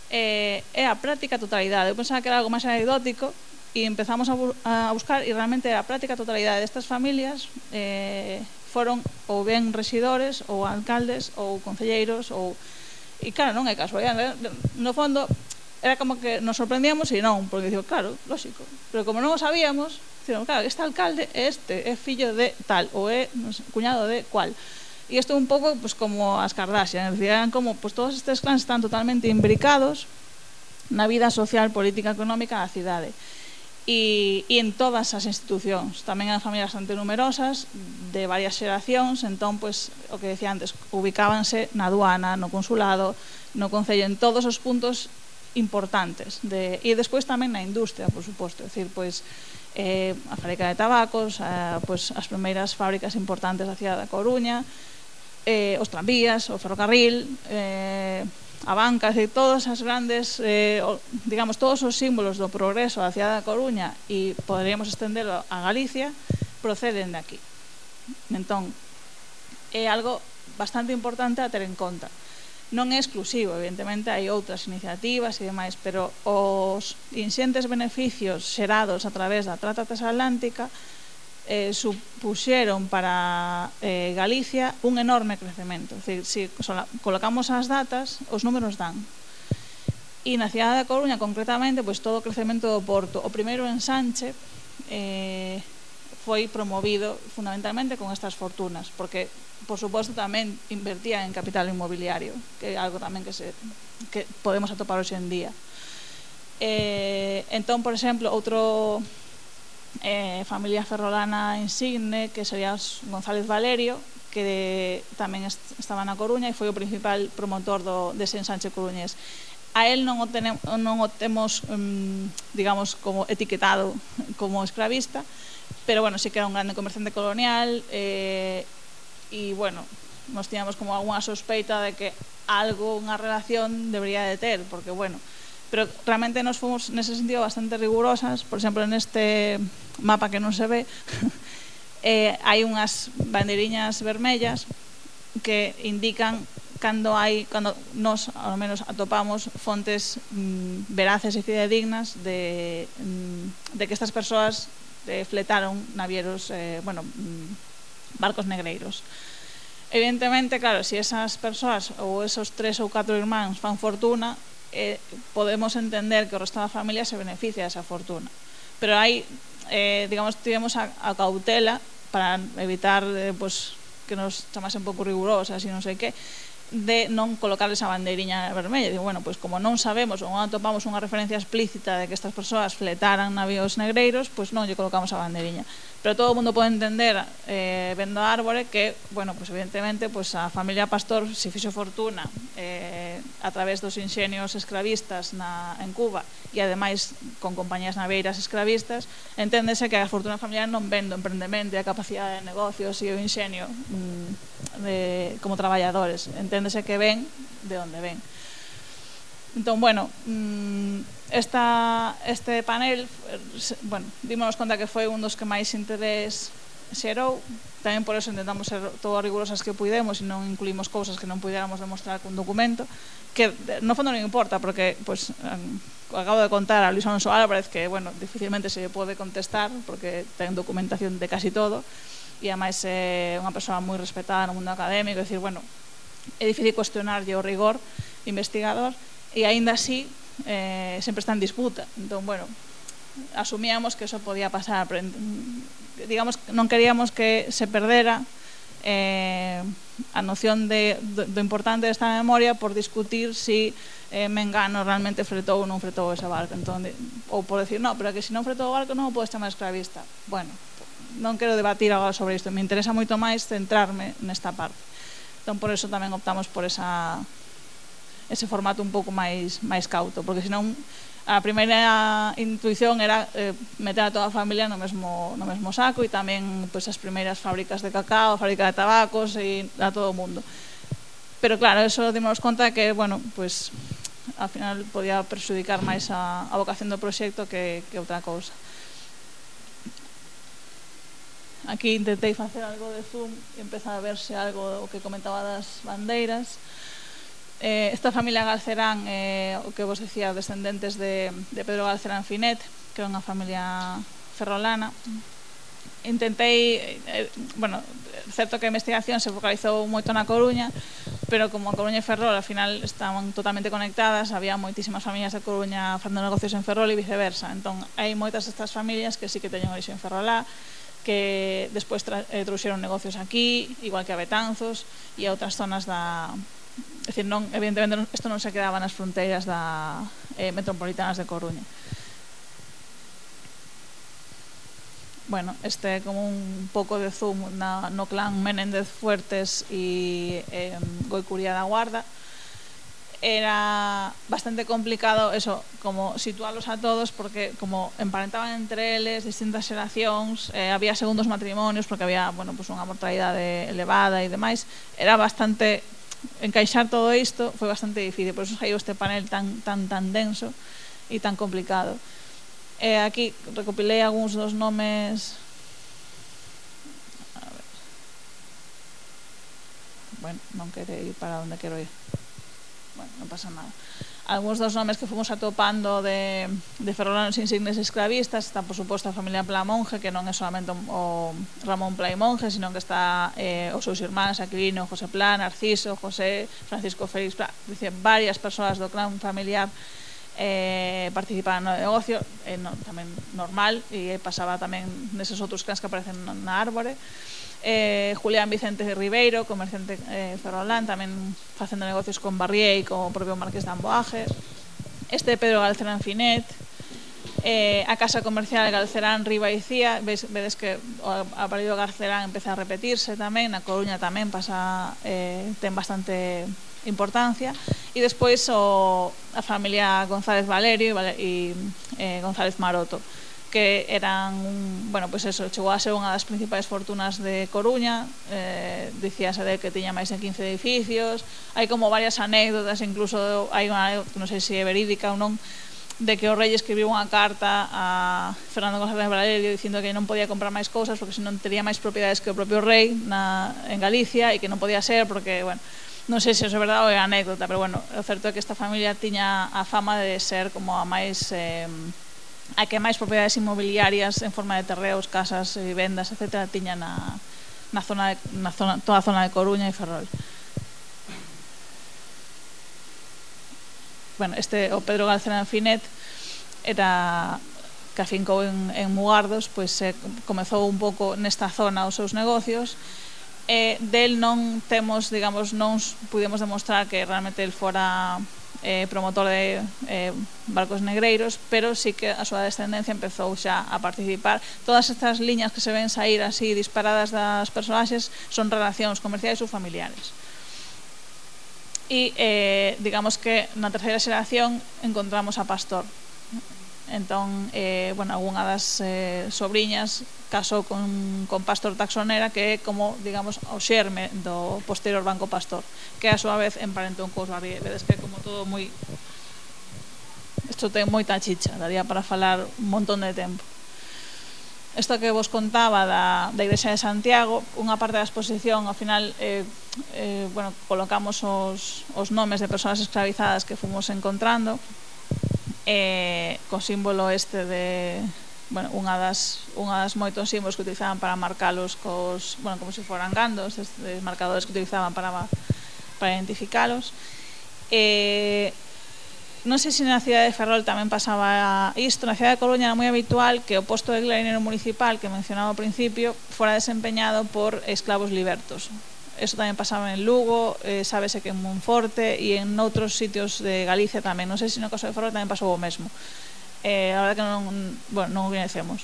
eh, é a práctica totalidade. Eu pensaba que era algo máis anecdótico, y empezamos a, bu a buscar e realmente a práctica totalidade destas familias eh, foron ou ben residores ou alcaldes ou concelleiros ou e claro, non é casualidade, no fondo era como que nos sorprendíamos e non, porque digo, claro, lógico, pero como non o sabíamos, dicimos, claro, este alcalde é este, é fillo de tal, ou é no sé, cuñado de cual. E isto un pouco pues, como as Kardashian, eran como pues, todos estes clans están totalmente imbricados na vida social, política, económica da cidade e, e en todas as institucións, tamén en familias bastante numerosas, de varias xeracións, entón, pois, o que decía antes, ubicábanse na aduana, no consulado, no concello, en todos os puntos importantes, de, e despois tamén na industria, por suposto, decir, pois, eh, a fábrica de tabacos, eh, pois, as primeiras fábricas importantes da cidade da Coruña, eh, os tranvías, o ferrocarril, eh, a banca, de todas as grandes, eh, digamos, todos os símbolos do progreso da cidade da Coruña e poderíamos estendelo a Galicia, proceden de aquí. Entón, é algo bastante importante a ter en conta. Non é exclusivo, evidentemente hai outras iniciativas e demais, pero os inxentes beneficios xerados a través da Trata Transatlántica eh, supuxeron para eh, Galicia un enorme crecemento. Es decir, se si colocamos as datas, os números dan. E na cidade da Coruña, concretamente, pois todo o crecemento do Porto. O primeiro ensanche eh, foi promovido fundamentalmente con estas fortunas, porque, por suposto, tamén invertía en capital inmobiliario, que é algo tamén que, se, que podemos atopar hoxe en día. Eh, entón, por exemplo, outro eh, familia ferrolana insigne, que sería González Valerio, que tamén est estaba na Coruña e foi o principal promotor do dese ensanche coruñés. A él non o, tenem, non o temos, um, digamos, como etiquetado como escravista, pero, bueno, sí que era un grande comerciante colonial eh, e, bueno, nos tiñamos como alguna sospeita de que algo, unha relación debería de ter, porque, bueno, pero realmente nos fomos nese sentido bastante rigurosas, por exemplo, neste mapa que non se ve, eh, hai unhas banderiñas vermellas que indican cando hai cando nos ao menos atopamos fontes mm, veraces e fidedignas de, mm, de que estas persoas eh, fletaron navieros eh, bueno, mm, barcos negreiros. Evidentemente, claro, se si esas persoas ou esos tres ou catro irmáns fan fortuna, eh, podemos entender que o resto da familia se beneficia desa fortuna. Pero hai, eh, digamos, tivemos a, a cautela para evitar eh, pues, que nos chamase un pouco rigurosas e non sei que, de non colocar esa bandeiriña vermella. Digo, bueno, pois como non sabemos ou non atopamos unha referencia explícita de que estas persoas fletaran navíos negreiros, pois non lle colocamos a bandeiriña pero todo o mundo pode entender eh, vendo a árbore que, bueno, pues evidentemente pues a familia Pastor se fixo fortuna eh, a través dos inxenios escravistas na, en Cuba e ademais con compañías naveiras escravistas enténdese que a fortuna familiar non vendo emprendemento e a capacidade de negocios e o inxenio mm, de, como traballadores. Enténdese que ven de onde ven. Entón, bueno, mm, esta, este panel, bueno, dímonos conta que foi un dos que máis interés xerou, tamén por eso intentamos ser todo rigurosas que puidemos e non incluímos cousas que non puidéramos demostrar cun documento, que no fondo non importa, porque pues, acabo de contar a Luis Alonso Álvarez que, bueno, dificilmente se lle pode contestar, porque ten documentación de casi todo, e ademais é unha persoa moi respetada no mundo académico, é dicir, bueno, é difícil cuestionarlle o rigor investigador, e aínda así eh, sempre está en disputa. Entón, bueno, asumíamos que eso podía pasar, pero mm, digamos non queríamos que se perdera eh, a noción de, do, do importante desta memoria por discutir si eh, Mengano realmente fretou ou non fretou esa barca entón, de, ou por decir, no, pero que se non fretou o barco non o podes chamar esclavista bueno, non quero debatir agora sobre isto. Me interesa moito máis centrarme nesta parte. Entón por eso tamén optamos por esa ese formato un pouco máis máis cauto, porque senón a primeira intuición era eh, meter a toda a familia no mesmo, no mesmo saco e tamén pois, as primeiras fábricas de cacao, fábrica de tabacos e a todo o mundo. Pero claro, eso dimos conta que, bueno, pois, al final podía perxudicar máis a, a vocación do proxecto que, que outra cousa. Aquí intentei facer algo de zoom e empezar a verse algo o que comentaba das bandeiras. Eh, esta familia Galcerán, eh, o que vos decía, descendentes de, de Pedro Galcerán Finet, que é unha familia ferrolana. Intentei, eh, bueno, certo que a investigación se focalizou moito na Coruña, pero como a Coruña e Ferrol al final estaban totalmente conectadas, había moitísimas familias da Coruña facendo negocios en Ferrol e viceversa. Entón, hai moitas destas familias que sí que teñen orixe en Ferrolá, que despois tra, eh, trouxeron negocios aquí, igual que a Betanzos e a outras zonas da, é dicir, non, evidentemente isto non se quedaba nas fronteiras da eh, metropolitanas de Coruña. Bueno, este é como un pouco de zoom na, no clan Menéndez Fuertes e eh, Goicuría da Guarda. Era bastante complicado eso, como situalos a todos porque como emparentaban entre eles distintas xeracións, eh, había segundos matrimonios porque había, bueno, pues unha mortalidade elevada e demais, era bastante encaixar todo isto foi bastante difícil, por eso saiu este panel tan, tan, tan denso e tan complicado. E aquí recopilei algúns dos nomes a ver. Bueno, non quero ir para onde quero ir. Bueno, non pasa nada algúns dos nomes que fomos atopando de, de ferrolanos insignes esclavistas está, por suposto, a familia Plamonge que non é solamente o Ramón Plaimonge sino que está eh, os seus irmáns Aquilino, José Plan, Narciso, José Francisco Félix Pla, dicen, varias persoas do clan familiar eh, participar no negocio, eh, no, tamén normal, e pasaba tamén neses outros cans que aparecen na árbore. Eh, Julián Vicente Ribeiro, comerciante eh, ferrolán, tamén facendo negocios con Barrié e con o propio Marqués de Amboaje. Este Pedro Galcerán Finet, eh, a casa comercial Galcerán Riba e Cía, vedes, vedes que o aparello Galcerán empeza a repetirse tamén, na Coruña tamén pasa eh, ten bastante importancia. E despois o, a familia González Valerio e, e eh, González Maroto que eran, bueno, pois pues eso, chegou a ser unha das principais fortunas de Coruña, eh, dicíase de que tiña máis de 15 edificios, hai como varias anécdotas, incluso hai unha, non sei se é verídica ou non, de que o rei escribiu unha carta a Fernando González Valerio dicindo que non podía comprar máis cousas porque senón tería máis propiedades que o propio rei na, en Galicia e que non podía ser porque, bueno, non sei se é verdade ou é anécdota, pero bueno, o certo é que esta familia tiña a fama de ser como a máis eh, a que máis propiedades inmobiliarias en forma de terreos, casas, eh, vivendas, etc. tiña na, na zona de, na zona, toda a zona de Coruña e Ferrol. Bueno, este o Pedro Galcerán Finet era que afincou en, en Mugardos, pois pues, eh, comezou un pouco nesta zona os seus negocios eh, del non temos, digamos, non pudemos demostrar que realmente el fora eh, promotor de eh, barcos negreiros, pero sí que a súa descendencia empezou xa a participar. Todas estas liñas que se ven sair así disparadas das personaxes son relacións comerciais ou familiares. E, eh, digamos que na terceira xeración encontramos a Pastor, entón eh, bueno, algunha das eh, sobrinhas casou con, con Pastor Taxonera que é como, digamos, o xerme do posterior Banco Pastor que a súa vez emparentou cos Barrié vedes que é como todo moi isto ten moita chicha daría para falar un montón de tempo. Isto que vos contaba da, da Igrexa de Santiago, unha parte da exposición, ao final, eh, eh, bueno, colocamos os, os nomes de persoas esclavizadas que fomos encontrando, eh, co símbolo este de bueno, unha das unha das moitos símbolos que utilizaban para marcalos cos, bueno, como se foran gandos, estes marcadores que utilizaban para para identificalos. Eh, non sei se na cidade de Ferrol tamén pasaba isto, na cidade de Coruña era moi habitual que o posto de clarinero municipal que mencionaba ao principio fora desempeñado por esclavos libertos, Eso tamén pasaba en Lugo, eh, sábese que en Monforte e en outros sitios de Galicia tamén. Non sei se no caso de Ferrol tamén pasou o mesmo. Eh, a verdade que non, bueno, non o conhecemos.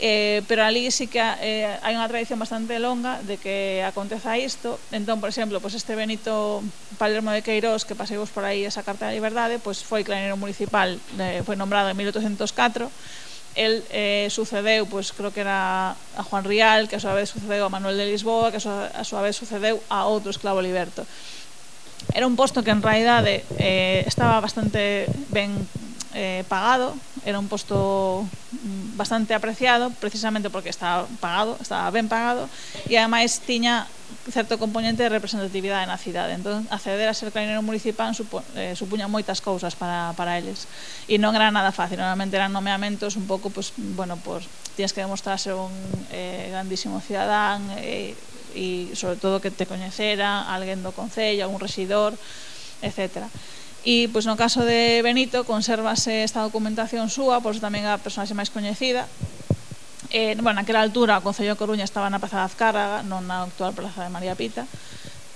Eh, pero ali sí que ha, eh, hai unha tradición bastante longa de que aconteza isto. Entón, por exemplo, pues este Benito Palermo de Queirós, que paseivos por aí esa Carta da Liberdade, pues foi clarinero municipal, eh, foi nombrado en 1804, el eh, sucedeu, pois, creo que era a Juan Rial, que a súa vez sucedeu a Manuel de Lisboa, que a súa, a súa vez sucedeu a outro esclavo liberto. Era un posto que en realidade eh, estaba bastante ben eh, pagado, era un posto mm, bastante apreciado, precisamente porque estaba pagado, estaba ben pagado, e ademais tiña certo componente de representatividade na cidade. Entón, acceder a ser clarinero municipal supo, eh, supuña moitas cousas para, para eles. E non era nada fácil, normalmente eran nomeamentos un pouco, pues, bueno, pues, tienes que demostrar ser un eh, grandísimo cidadán e, eh, e sobre todo que te coñecera alguén do Concello, algún residor, etcétera. E pois no caso de Benito consérvase esta documentación súa, pois tamén a personaxe máis coñecida, eh, bueno, naquela altura o Concello de Coruña estaba na Praza de Azcárraga, non na actual Praza de María Pita.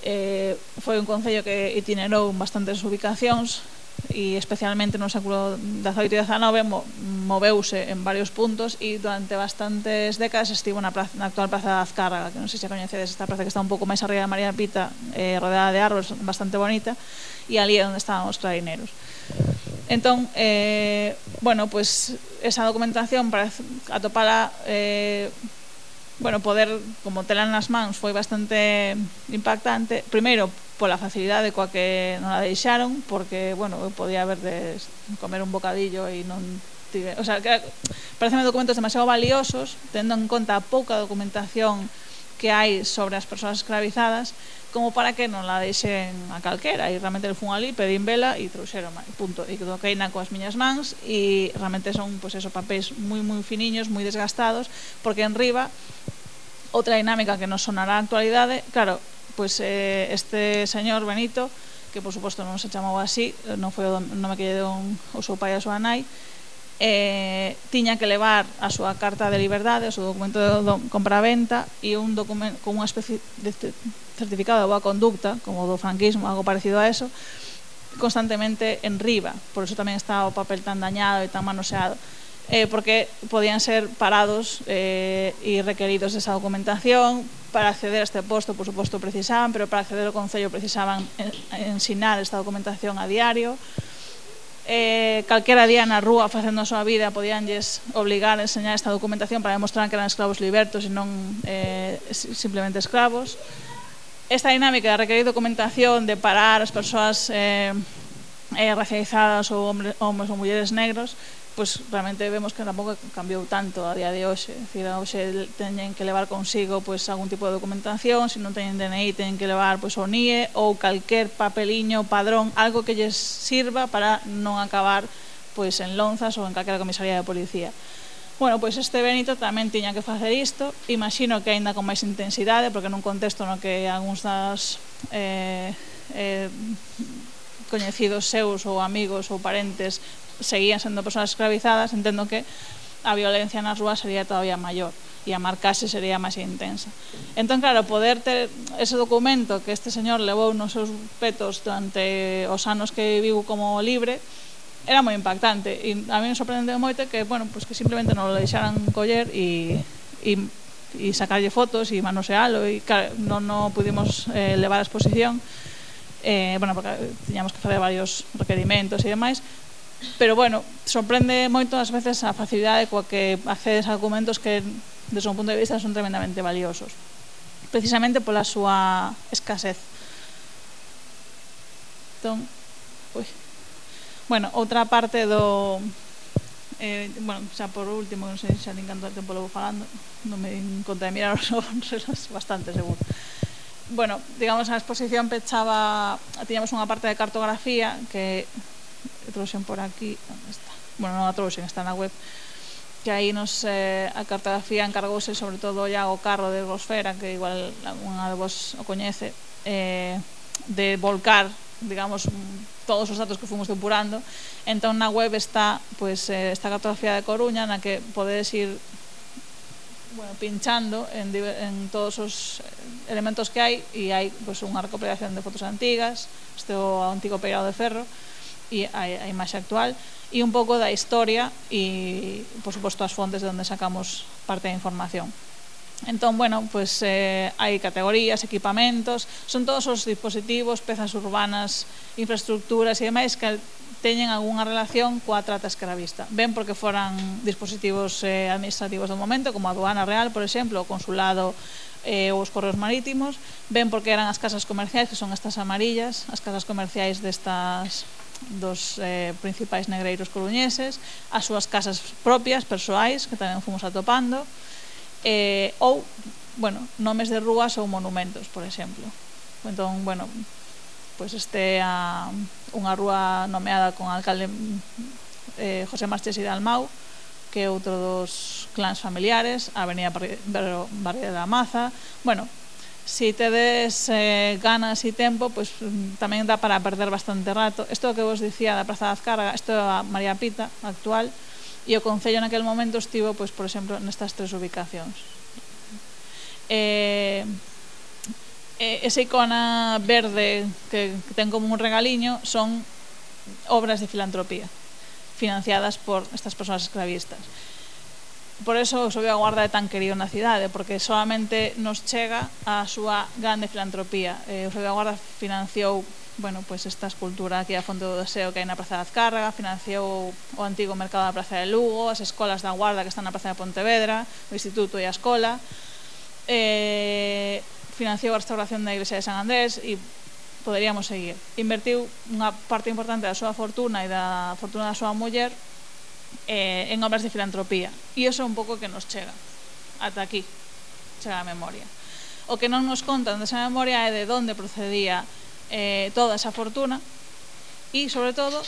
Eh, foi un concello que itinerou bastantes ubicacións e especialmente no século XVIII e XIX mo moveuse en varios puntos e durante bastantes décadas estivo na, praza, na actual Praza de Azcárraga, que non sei se a coñecedes esta praza que está un pouco máis arriba de María Pita, eh, rodeada de árboles, bastante bonita, e ali é onde estaban os clarineros. Entón, eh, bueno, pues esa documentación para atopala eh, bueno, poder como tela nas mans foi bastante impactante. Primeiro, pola facilidade coa que non a deixaron, porque, bueno, eu podía haber de comer un bocadillo e non tive... O sea, que pareceme documentos demasiado valiosos, tendo en conta a pouca documentación que hai sobre as persoas esclavizadas como para que non la deixen a calquera. E realmente fun ali, pedín vela e trouxeron e punto, e toquei na coas miñas mans e realmente son pois pues, eso, papéis moi moi finiños, moi desgastados porque en riba outra dinámica que nos sonará a actualidade claro, pois pues, eh, este señor Benito que por suposto non se chamou así eh, non foi o, nome que lle deu o seu pai a súa nai eh, tiña que levar a súa carta de liberdade, o seu documento de do compraventa e un documento con unha especie de certificado de boa conducta, como do franquismo, algo parecido a eso, constantemente en riba, por eso tamén está o papel tan dañado e tan manoseado eh, porque podían ser parados eh, e requeridos esa documentación. Para acceder a este posto, por suposto precisaban, pero para acceder ao Concello precisaban ensinar esta documentación a diario eh, calquera día na rúa facendo a súa vida podíanlles obligar a enseñar esta documentación para demostrar que eran esclavos libertos e non eh, simplemente esclavos. Esta dinámica de requerir documentación de parar as persoas eh, eh, racializadas ou hombres ou mulleres negros pois realmente vemos que tampouco cambiou tanto a día de hoxe. É dicir, hoxe teñen que levar consigo pois algún tipo de documentación, se non teñen DNI teñen que levar pois o NIE ou calquer papeliño, padrón, algo que lles sirva para non acabar pois en Lonzas ou en calquera comisaría de policía. Bueno, pois este Benito tamén tiña que facer isto, imagino que aínda con máis intensidade, porque nun contexto no que algúns das eh, eh, coñecidos seus ou amigos ou parentes seguían sendo persoas esclavizadas, entendo que a violencia nas rúas sería todavía maior e a marcase sería máis intensa. Entón, claro, poder ter ese documento que este señor levou nos seus petos durante os anos que vivo como libre, era moi impactante e a mí me sorprendeu moito que, bueno, pues que simplemente non lo deixaran coller e, e, e sacarlle fotos e manosealo e claro, non, non pudimos eh, levar a exposición eh, bueno, porque tiñamos que facer varios requerimentos e demais pero bueno, sorprende moito as veces a facilidade coa que accedes a documentos que desde un punto de vista son tremendamente valiosos precisamente pola súa escasez entón ui. bueno, outra parte do eh, bueno, xa por último non sei xa nin canto tempo levo falando non me din conta de mirar os relos bastante seguro bueno, digamos a exposición pechaba tiñamos unha parte de cartografía que trouxen por aquí, onde está? Bueno, non a trouxen, está na web que aí nos eh, a cartografía encargouse sobre todo ya o carro de Bosfera, que igual unha de vos o coñece, eh, de volcar, digamos, todos os datos que fomos depurando. Entón na web está pues, eh, esta cartografía de Coruña na que podedes ir bueno, pinchando en, en todos os elementos que hai e hai pues, unha recopilación de fotos antigas, este o antigo peirado de ferro, e a, a imaxe actual e un pouco da historia e, por suposto, as fontes de onde sacamos parte da información. Entón, bueno, pues, eh, hai categorías, equipamentos, son todos os dispositivos, pezas urbanas, infraestructuras e demais que teñen algunha relación coa trata escravista. Ben porque foran dispositivos eh, administrativos do momento, como a aduana real, por exemplo, o consulado eh, ou os correos marítimos, ben porque eran as casas comerciais, que son estas amarillas, as casas comerciais destas dos eh, principais negreiros coruñeses, as súas casas propias, persoais, que tamén fomos atopando, eh, ou, bueno, nomes de rúas ou monumentos, por exemplo. Entón, bueno, pois pues este a unha rúa nomeada con alcalde eh, José Mastes de Dalmau, que é outro dos clans familiares, a Avenida Barrio, Barrio da Maza, bueno, se si tedes eh, ganas e tempo, pois mm, tamén dá para perder bastante rato. Isto que vos dicía da Praza da Azcárraga, isto é a María Pita actual, e o Concello naquel momento estivo, pois, por exemplo, nestas tres ubicacións. Eh, eh, esa icona verde que, que ten como un regaliño son obras de filantropía financiadas por estas persoas esclavistas por eso sobe a guarda de tan querido na cidade, eh, porque solamente nos chega a súa grande filantropía. Eh, o Sobio a guarda financiou bueno, pues esta escultura aquí a fondo do deseo que hai na Praza de Azcárraga, financiou o antigo mercado da Praza de Lugo, as escolas da Guarda que están na Praza de Pontevedra, o Instituto e a Escola, eh, financiou a restauración da Iglesia de San Andrés e poderíamos seguir. Invertiu unha parte importante da súa fortuna e da fortuna da súa muller eh, en obras de filantropía. E iso é un pouco que nos chega, ata aquí, chega a memoria. O que non nos contan desa memoria é de onde procedía eh, toda esa fortuna e, sobre todo,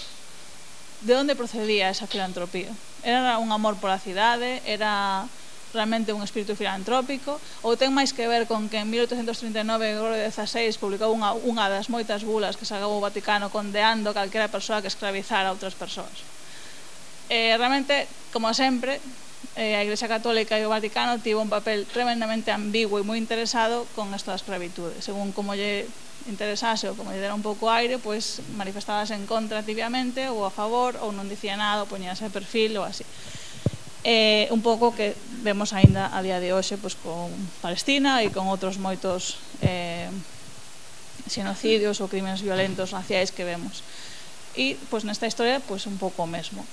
de onde procedía esa filantropía. Era un amor pola cidade, era realmente un espírito filantrópico ou ten máis que ver con que en 1839 Gregorio XVI publicou unha, unha das moitas bulas que sacou o Vaticano condeando calquera persoa que escravizara a outras persoas. Eh, realmente, como sempre, eh, a Igrexa Católica e o Vaticano tivo un papel tremendamente ambiguo e moi interesado con isto da escravitude. Según como lle interesase ou como lle dera un pouco aire, pois manifestabase en contra tibiamente ou a favor ou non dicía nada ou poñase perfil ou así. Eh, un pouco que vemos aínda a día de hoxe pois, con Palestina e con outros moitos eh, xenocidios ou crímenes violentos raciais que vemos. E pois nesta historia pois un pouco o mesmo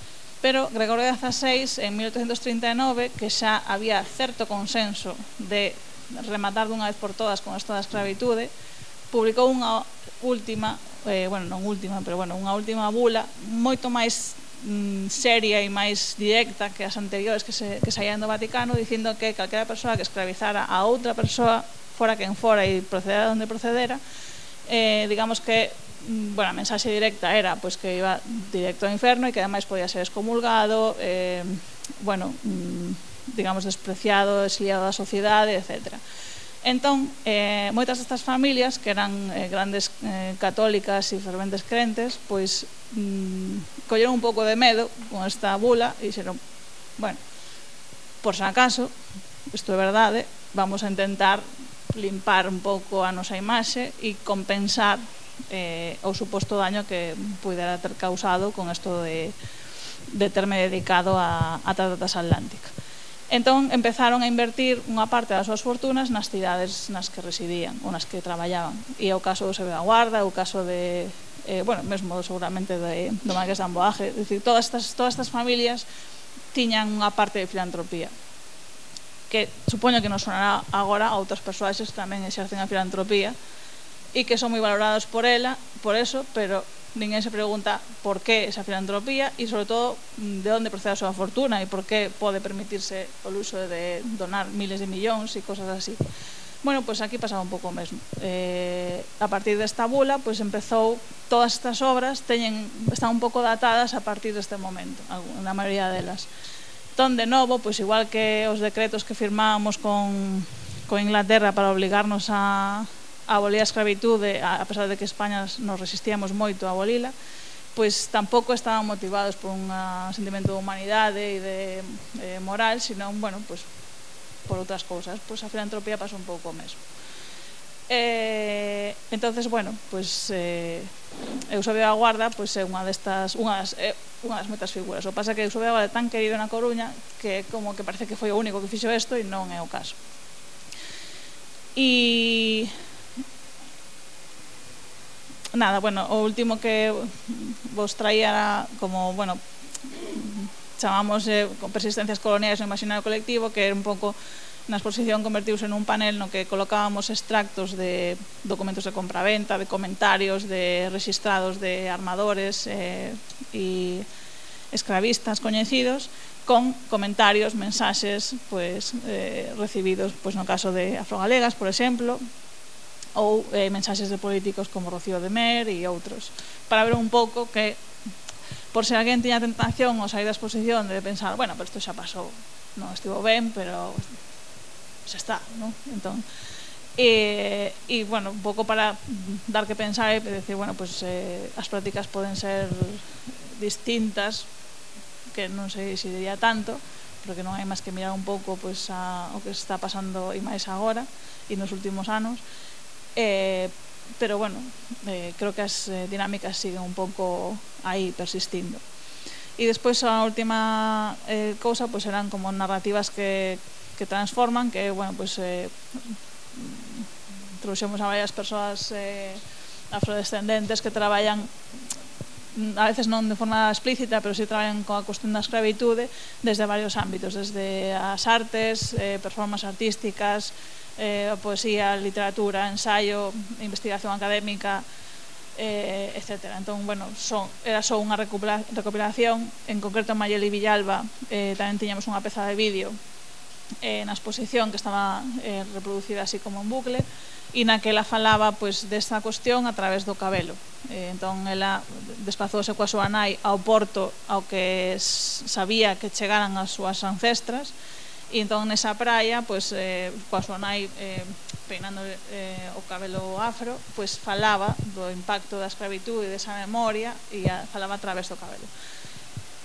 pero Gregorio XVI en 1839, que xa había certo consenso de rematar dunha vez por todas con esta da escravitude, publicou unha última, eh, bueno, non última, pero bueno, unha última bula moito máis mm, seria e máis directa que as anteriores que, se, que saían do Vaticano dicindo que calquera persoa que escravizara a outra persoa fora quen fora e procedera onde procedera eh, digamos que bueno, a mensaxe directa era pois que iba directo ao inferno e que ademais podía ser excomulgado, eh, bueno, mm, digamos despreciado, exiliado da sociedade, etcétera. Entón, eh, moitas destas familias que eran eh, grandes eh, católicas e ferventes crentes, pois mm, colleron un pouco de medo con esta bula e dixeron, bueno, por se acaso, isto é verdade, vamos a intentar limpar un pouco a nosa imaxe e compensar eh, o suposto daño que pudera ter causado con isto de, de terme dedicado a, a transatlántica. Entón, empezaron a invertir unha parte das súas fortunas nas cidades nas que residían ou nas que traballaban. E é o caso do Severa Guarda, o caso de, eh, bueno, mesmo seguramente de, do Marqués de Amboaje. É dicir, todas estas, todas estas familias tiñan unha parte de filantropía que supoño que nos sonará agora a outras persoas que tamén exercen a filantropía, e que son moi valorados por ela, por eso, pero ninguén se pregunta por que esa filantropía e sobre todo mm, de onde procede a súa fortuna e por que pode permitirse o luxo de donar miles de millóns e cosas así. Bueno, pois pues aquí pasaba un pouco o mesmo. Eh, a partir desta bula, pois pues empezou todas estas obras teñen están un pouco datadas a partir deste momento, na maioría delas. Entón, de novo, pois igual que os decretos que firmábamos con, con Inglaterra para obligarnos a, a abolir a escravitude, a, pesar de que España nos resistíamos moito a abolila, pois tampouco estaban motivados por un ah, sentimento de humanidade e de eh, moral, sino, bueno, pois, por outras cousas. Pois a filantropía pasou un pouco o mesmo. Eh, entonces, bueno, pois eh, Eusebio da Guarda pois é unha destas unha das, é unha das metas figuras. O pasa que Eusebio da Guarda é tan querido na Coruña que como que parece que foi o único que fixo isto e non é o caso. E nada, bueno, o último que vos traía como, bueno, chamamos eh, persistencias coloniais no imaginario colectivo, que era un pouco na exposición convertiuse nun panel no que colocábamos extractos de documentos de compraventa, de comentarios, de registrados de armadores eh, e escravistas coñecidos con comentarios, mensaxes pues, eh, recibidos pues, no caso de Afrogalegas, por exemplo, ou eh, mensaxes de políticos como Rocío de Mer e outros, para ver un pouco que por se alguén tiña tentación ou sair da exposición de pensar, bueno, pero isto xa pasou, non estivo ben, pero xa está, non? Entón, e, e bueno, un pouco para dar que pensar e decir, bueno, pues, eh, as prácticas poden ser distintas, que non sei se diría tanto, porque non hai máis que mirar un pouco pois, a, o que está pasando e máis agora e nos últimos anos eh, pero bueno, eh, creo que as eh, dinámicas siguen un pouco aí persistindo. E despois a última eh, cousa pois pues, eran como narrativas que, que transforman, que bueno, pois pues, eh, trouxemos a varias persoas eh, afrodescendentes que traballan mm, a veces non de forma explícita, pero si sí traballan coa cuestión da escravitude desde varios ámbitos, desde as artes, eh, performances artísticas, eh, a poesía, a literatura, ensaio, investigación académica, eh, etc. Entón, bueno, son, era só unha recopilación, en concreto Mayeli Villalba, eh, tamén tiñamos unha peza de vídeo eh, na exposición que estaba eh, reproducida así como en bucle, e na que ela falaba pois desta cuestión a través do cabelo. Eh, entón ela desplazouse coa súa nai ao Porto ao que sabía que chegaran as súas ancestras E entón nesa praia, pois, eh, coa súa nai eh, peinando eh, o cabelo afro, pois falaba do impacto da escravitude, desa memoria, e a, falaba a través do cabelo.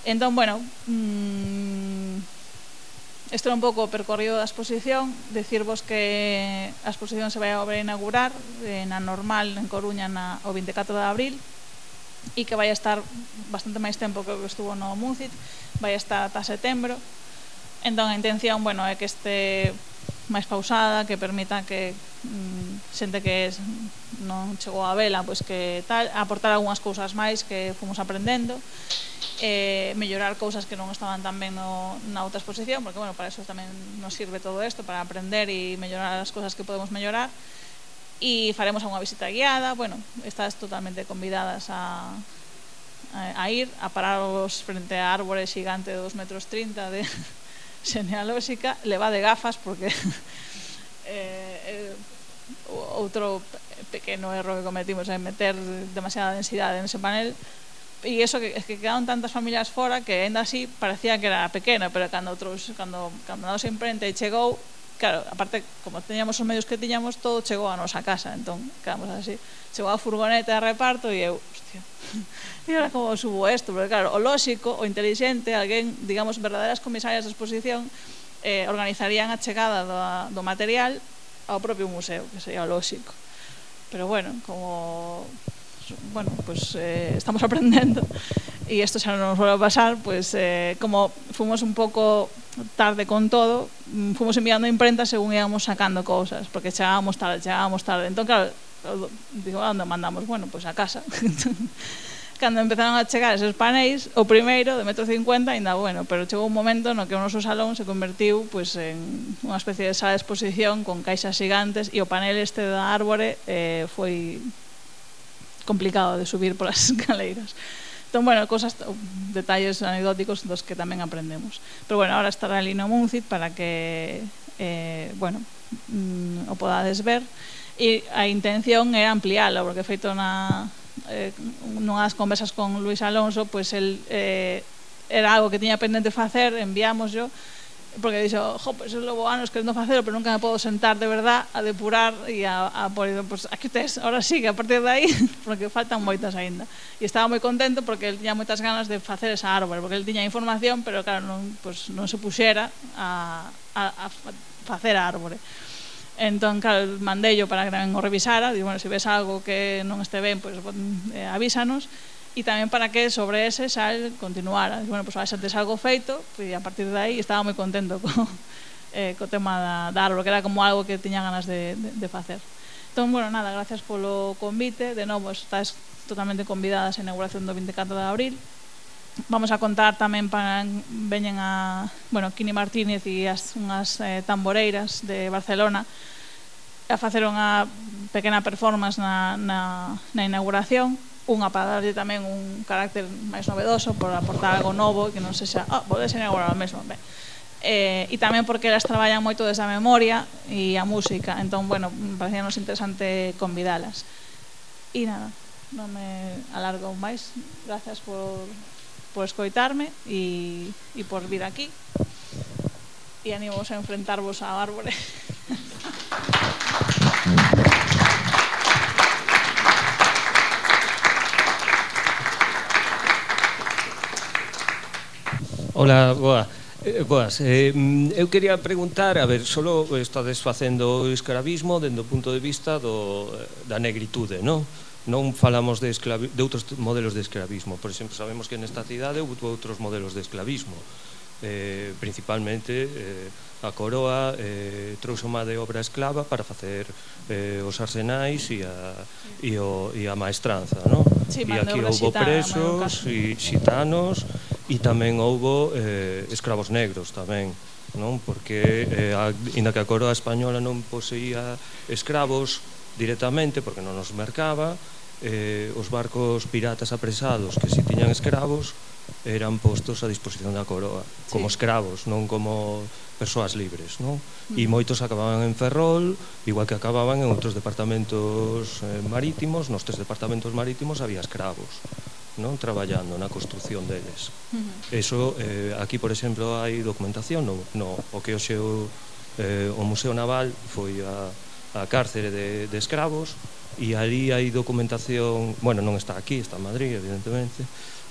Entón, bueno, mmm, este era un pouco o percorrido da exposición, decirvos que a exposición se vai a inaugurar eh, na normal en Coruña na, o 24 de abril, e que vai estar bastante máis tempo que o que estuvo no Muncit, vai estar ata setembro, Entón a intención, bueno, é que este máis pausada, que permita que mm, xente que es, non chegou a vela, pois que tal, aportar algunhas cousas máis que fomos aprendendo, eh, mellorar cousas que non estaban tan ben no, na outra exposición, porque bueno, para eso tamén nos sirve todo isto, para aprender e mellorar as cousas que podemos mellorar, e faremos unha visita guiada, bueno, estás totalmente convidadas a, a, a ir, a pararos frente a árbores xigante de 2 metros 30 de, xenealóxica leva de gafas porque eh, eh, outro pequeno erro que cometimos é meter demasiada densidade nese panel e eso que, que quedaron tantas familias fora que ainda así parecía que era pequena pero cando outros, cando, cando nos nosa e chegou claro, aparte, como teñamos os medios que tiñamos, todo chegou a nosa casa, entón, quedamos así. Chegou a furgoneta de reparto e eu, hostia, e era como subo isto? Porque claro, o lóxico, o inteligente, alguén, digamos, verdadeiras comisarias de exposición, eh, organizarían a chegada do, do material ao propio museo, que sería o lóxico. Pero bueno, como bueno, pues eh, estamos aprendendo e isto xa non nos volve a pasar, pues eh, como fomos un pouco tarde con todo, mm, fomos enviando imprenta según íamos sacando cousas, porque chegábamos tarde, chegábamos tarde. Entón, claro, digo, a onde mandamos? Bueno, pois pues a casa. Cando empezaron a chegar esos paneis, o primeiro de metro cincuenta ainda bueno, pero chegou un momento no que o noso salón se convertiu pois, pues, en unha especie de sala de exposición con caixas gigantes e o panel este da árbore eh, foi complicado de subir polas escaleiras. Entón, bueno, cosas, detalles anecdóticos dos que tamén aprendemos. Pero bueno, ahora estará ali no Muncit para que, eh, bueno, mm, o podades ver. E a intención é ampliálo, porque feito na, eh, nunhas conversas con Luis Alonso, pois pues, el, eh, era algo que tiña pendente facer, enviámoslo, porque dixo, jo, pues eu levo anos ah, querendo facelo, pero nunca me podo sentar de verdad a depurar e a, a por, pues, aquí tes, ahora sí, que a partir de aí, porque faltan moitas aínda. E estaba moi contento porque el tiña moitas ganas de facer esa árbore, porque el tiña información, pero claro, non, pues, non se puxera a, a, a facer a árbore. Entón, claro, mandei yo para que o revisara, digo, bueno, se si ves algo que non este ben, pois pues, eh, avísanos, e tamén para que sobre ese sal continuara. Bueno, pois pues, xa tes algo feito, e a partir de aí estaba moi contento co, eh, co tema da, da árbol, que era como algo que tiña ganas de, de, de facer. Entón, bueno, nada, gracias polo convite, de novo, estás totalmente convidadas á inauguración do 24 de abril. Vamos a contar tamén para veñen a, bueno, Kini Martínez e as unhas eh, tamboreiras de Barcelona a facer unha pequena performance na, na, na inauguración unha para darlle tamén un carácter máis novedoso por aportar algo novo que non sexa, ah, oh, pode ser agora mesmo ben. Eh, e tamén porque elas traballan moito desde a memoria e a música entón, bueno, parecíanos interesante convidalas e nada non me alargo máis gracias por, por escoitarme e, e por vir aquí e animos a enfrentarvos a árbore Thank you. Ola, boa. Eh, boas, eh, eu quería preguntar, a ver, solo estades facendo o escravismo dende o punto de vista do, eh, da negritude, non? Non falamos de, esclavi, de outros modelos de escravismo, por exemplo, sabemos que nesta cidade houve outros modelos de esclavismo, eh, principalmente eh, a coroa eh, trouxo má de obra esclava para facer eh, os arsenais e a, e o, e a maestranza no? sí, e aquí houbo presos e xitanos e tamén houbo eh, escravos negros tamén non porque eh, a, inda que a coroa española non poseía escravos directamente porque non os mercaba eh, os barcos piratas apresados que si tiñan escravos eran postos a disposición da coroa, sí. como escravos, non como persoas libres, non? E mm. moitos acababan en Ferrol, igual que acababan en outros departamentos eh, marítimos, nos tres departamentos marítimos había escravos non traballando na construción deles. Eso eh, aquí, por exemplo, hai documentación no, no o que hoxe o, eh, o Museo Naval foi a, a cárcere de, de escravos e ali hai documentación, bueno, non está aquí, está en Madrid, evidentemente,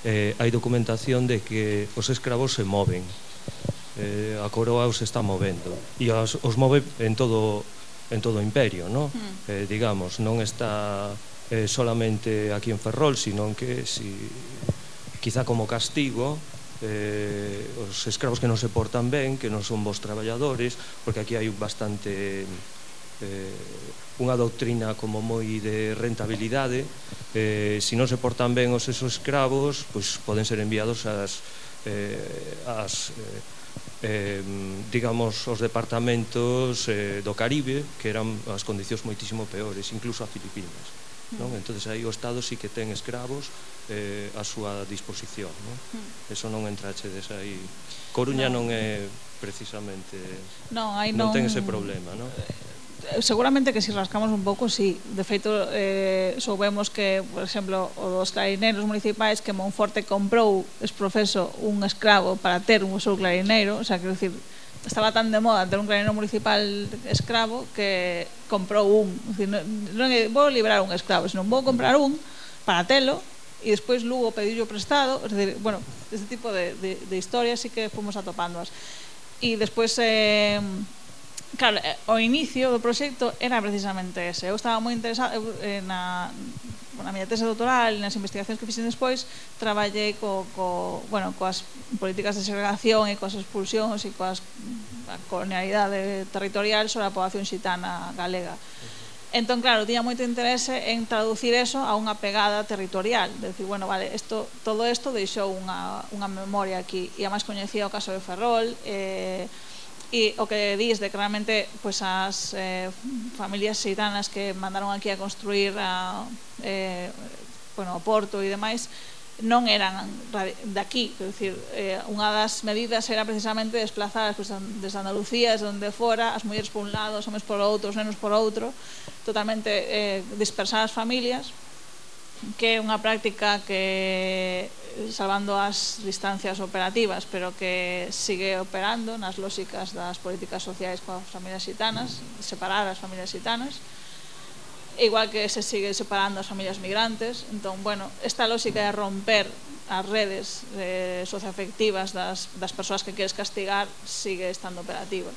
eh, hai documentación de que os escravos se moven eh, a coroa os está movendo e os, os move en todo en todo o imperio no? mm. eh, digamos, non está eh, solamente aquí en Ferrol sino que si, quizá como castigo eh, os escravos que non se portan ben que non son vos traballadores porque aquí hai bastante eh, unha doutrina como moi de rentabilidade eh, se non se portan ben os esos escravos pois poden ser enviados ás eh, as, eh, digamos os departamentos eh, do Caribe que eran as condicións moitísimo peores incluso a Filipinas non? Mm. entonces aí o Estado sí que ten escravos eh, a súa disposición non? Mm. eso non entrachedes aí Coruña non é precisamente non, hai non, non ten ese problema non? Eh, seguramente que si rascamos un pouco, sí. De feito, eh, soubemos que, por exemplo, o dos clarineiros municipais que Monforte comprou exprofeso un escravo para ter un seu clarineiro, o sea, quero dicir, estaba tan de moda ter un clarinero municipal escravo que comprou un. Dicir, non, non vou liberar un escravo, senón vou comprar un para telo e despois Lugo pedillo prestado, es decir, bueno, este tipo de, de, de historias sí que fomos atopándoas. E despois... Eh, Claro, eh, o inicio do proxecto era precisamente ese. Eu estaba moi interesada eh, na, na miña tese doutoral e nas investigacións que fixen despois traballei co, co, bueno, coas políticas de segregación e coas expulsións e coas mm, a colonialidade territorial sobre a poboación xitana galega. Entón, claro, tiña moito interese en traducir eso a unha pegada territorial, de decir, bueno, vale, esto, todo isto deixou unha, unha memoria aquí, e además coñecía o caso de Ferrol, eh, E o que dis de que realmente pues, as eh, familias xeitanas que mandaron aquí a construir a, eh, bueno, o Porto e demais non eran de aquí. Quer decir, eh, unha das medidas era precisamente desplazar pues, desde Andalucía, desde onde fora, as mulleres por un lado, os homens por outro, os nenos por outro, totalmente eh, dispersar as familias, que é unha práctica que salvando as distancias operativas, pero que sigue operando nas lógicas das políticas sociais coas familias xitanas, separar as familias xitanas, igual que se sigue separando as familias migrantes. Entón, bueno, esta lógica de romper as redes eh, socioafectivas das, das persoas que queres castigar sigue estando operativa.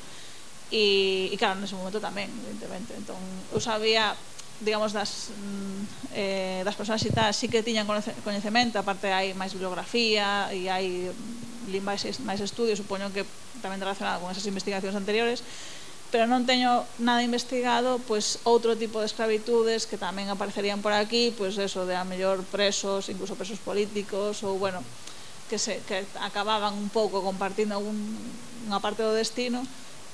E, e claro, nese momento tamén, evidentemente. Entón, eu sabía digamos, das, mm, eh, das persoas xitadas sí que tiñan coñecemento, aparte hai máis bibliografía e hai mm, máis, máis estudios, supoño que tamén relacionado con esas investigacións anteriores, pero non teño nada investigado pois outro tipo de esclavitudes que tamén aparecerían por aquí, pois eso de a mellor presos, incluso presos políticos ou bueno, que se que acababan un pouco compartindo un, unha parte do destino,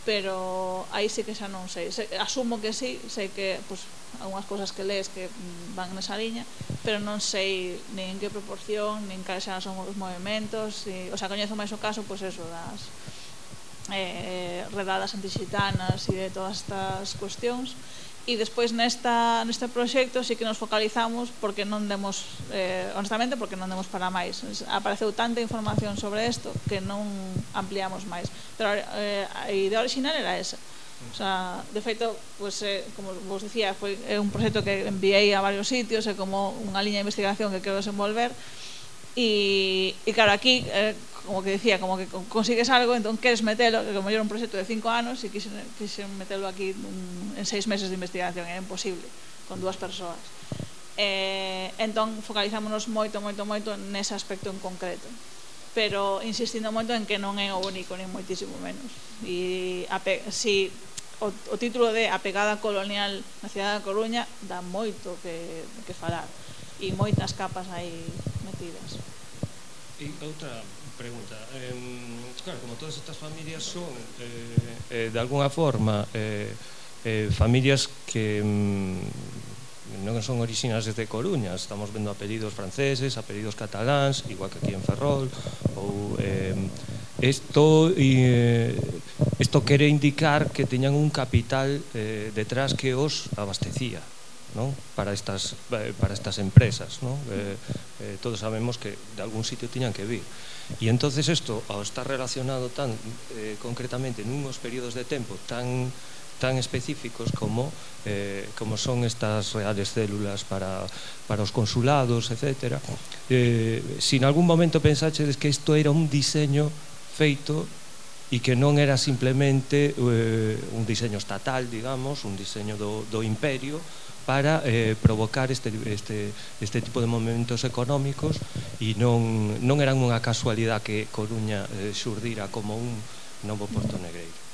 pero aí sí que xa non sei. Se, asumo que sí, sei que pois algunhas cousas que lees que van nesa liña, pero non sei nin en que proporción, nin cales xa son os movimentos, e, o sea, coñezo máis o caso, pois eso, das eh, redadas antixitanas e de todas estas cuestións, e despois nesta, neste proxecto sí que nos focalizamos porque non demos, eh, honestamente, porque non demos para máis. Apareceu tanta información sobre isto que non ampliamos máis. Pero eh, a idea original era esa. Mm. O sea, de feito, pues, eh, como vos dicía, foi é un proxecto que enviei a varios sitios, é como unha liña de investigación que quero desenvolver, e, e claro, aquí, eh, como que decía, como que consigues algo, entón queres metelo, que como era un proxecto de cinco anos, e quixen, quixen metelo aquí un, en seis meses de investigación, era imposible, con dúas persoas. Eh, entón, focalizámonos moito, moito, moito nese aspecto en concreto pero insistindo moito en que non é o único, nin moitísimo menos. E a pe, si o, o título de A pegada colonial na cidade da Coruña dá moito que, que falar e moitas capas aí metidas. E outra pregunta. Eh, claro, como todas estas familias son eh, eh, de alguna forma eh, eh, familias que mm, non son orixinas desde Coruña, estamos vendo apelidos franceses, apelidos cataláns, igual que aquí en Ferrol, ou eh, isto eh, isto quere indicar que teñan un capital eh, detrás que os abastecía non? Para, estas, eh, para estas empresas. Non? Eh, eh, todos sabemos que de algún sitio tiñan que vir. E entonces isto, ao estar relacionado tan eh, concretamente nunos períodos de tempo tan tan específicos como eh, como son estas reales células para, para os consulados, etc. Eh, si en algún momento pensaches que isto era un diseño feito e que non era simplemente eh, un diseño estatal, digamos, un diseño do, do imperio, para eh, provocar este, este, este tipo de momentos económicos e non, non eran unha casualidade que Coruña eh, xurdira como un novo Porto Negreiro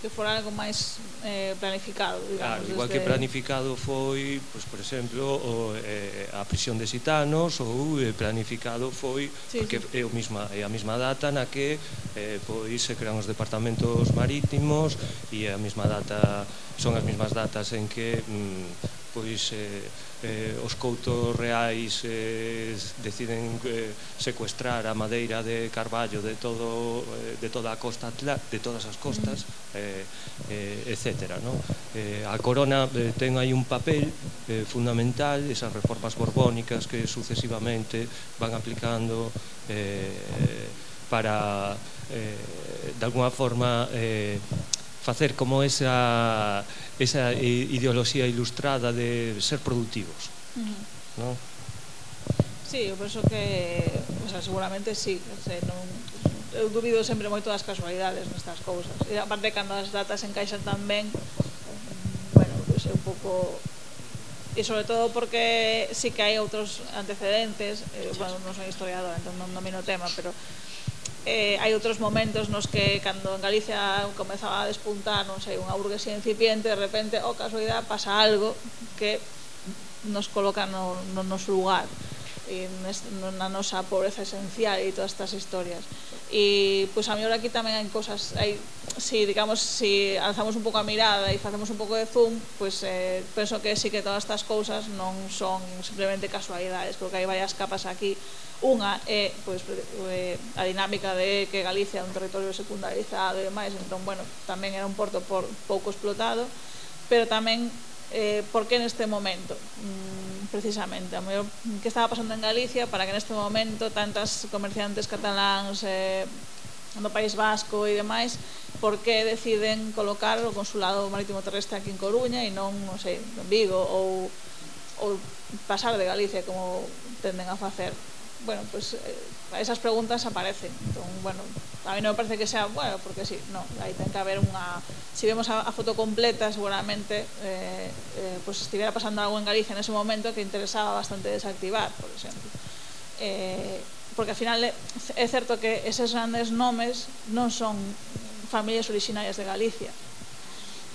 que fora algo máis eh, planificado, digamos. Claro, igual desde... que planificado foi, pois, por exemplo, o, eh, a prisión de Sitanos ou eh, planificado foi sí, porque sí. é o mesma é a mesma data na que eh, pois se crean os departamentos marítimos e a mesma data son as mesmas datas en que mm, pois eh, eh, os coutos reais eh, deciden eh, secuestrar a madeira de Carballo de todo eh, de toda a costa de todas as costas eh, eh, etcétera no? eh, a corona eh, ten aí un papel eh, fundamental esas reformas borbónicas que sucesivamente van aplicando eh, para eh, de alguna forma eh, facer como esa, esa ideoloxía ilustrada de ser productivos. Uh -huh. no? Sí, eu penso que o sea, seguramente sí, se non eu dubido sempre moito das casualidades nestas cousas. E aparte cando as datas encaixan tan ben, bueno, pues, é un pouco e sobre todo porque sí que hai outros antecedentes, eh, bueno, non son historiador, entón non domino o tema, pero eh, hai outros momentos nos que cando en Galicia comezaba a despuntar, non sei, unha burguesía incipiente, de repente, o oh, casualidade, pasa algo que nos coloca no, no noso lugar na nosa pobreza esencial e todas estas historias. E, pois, a mellor aquí tamén hai cosas, hai, si, digamos, si alzamos un pouco a mirada e facemos un pouco de zoom, pois, eh, penso que sí que todas estas cousas non son simplemente casualidades, porque hai varias capas aquí. Unha é, eh, pois, eh, a dinámica de que Galicia é un territorio secundarizado e demais, entón, bueno, tamén era un porto por pouco explotado, pero tamén eh, por que neste momento? Mm, precisamente a mellor que estaba pasando en Galicia para que neste momento tantas comerciantes cataláns eh, no País Vasco e demais por que deciden colocar o consulado marítimo terrestre aquí en Coruña e non, non sei, en Vigo ou, ou pasar de Galicia como tenden a facer? bueno, pues eh, esas preguntas aparecen. Entón, bueno, a mí non me parece que sea, bueno, porque sí, no, aí ten que haber unha... Si vemos a, a foto completa, seguramente, eh, eh, pues estivera pasando algo en Galicia en ese momento que interesaba bastante desactivar, por exemplo. Eh, porque al final eh, é certo que eses grandes nomes non son familias originarias de Galicia,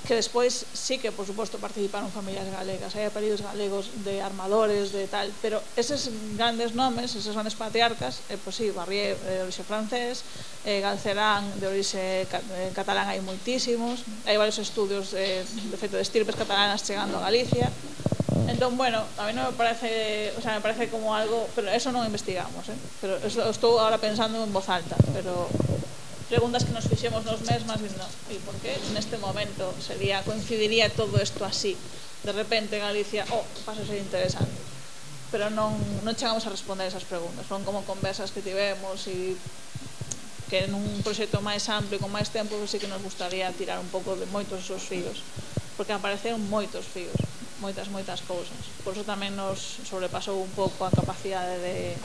que despois sí que, por suposto, participaron familias galegas, hai apelidos galegos de armadores, de tal, pero eses grandes nomes, eses grandes patriarcas, eh, pois sí, Barrié eh, de orixe francés, eh, Galcerán de orixe eh, catalán hai moitísimos, hai varios estudios eh, de feito de estirpes catalanas chegando a Galicia, Entón, bueno, a mí non me parece, o sea, me parece como algo, pero eso non investigamos, eh? pero eso estou agora pensando en voz alta, pero preguntas que nos fixemos nos mesmas dicindo, e por que neste momento sería coincidiría todo isto así? De repente Galicia, oh, pasa a ser interesante pero non, non chegamos a responder esas preguntas. Son como conversas que tivemos e que nun proxecto máis amplo e con máis tempo que sí que nos gustaría tirar un pouco de moitos esos fios porque apareceron moitos fios moitas, moitas cousas. Por eso tamén nos sobrepasou un pouco a capacidade de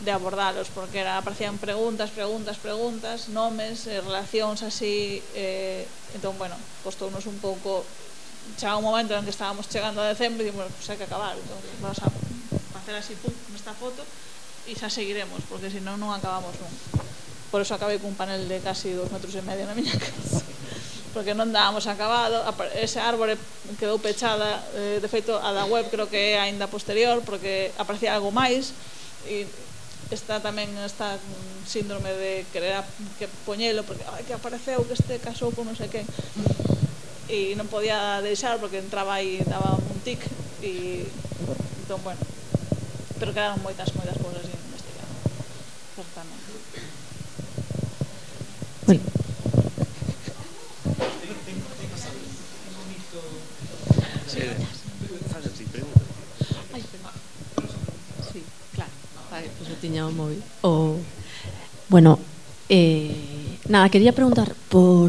de abordalos porque era, aparecían preguntas, preguntas, preguntas, nomes, eh, relacións así eh, entón, bueno, costounos un pouco xa un momento en que estábamos chegando a decembro e dicimos, bueno, pues pois hai que acabar entón, vamos a facer así pum, nesta foto e xa seguiremos porque senón non acabamos non por eso acabei cun panel de casi dos metros e medio na miña casa porque non dábamos acabado. Ese árbore quedou pechada eh, de feito a da web creo que é aínda posterior porque aparecía algo máis e está tamén esta síndrome de querer a, que poñelo porque ai, que apareceu que este casou con non sei quen mm. e non podía deixar porque entraba aí daba un tic e entón bueno pero quedaron moitas moitas cousas sin investigar certamente bueno. Sí. tiña o móvil. O... Bueno, eh, nada, quería preguntar por...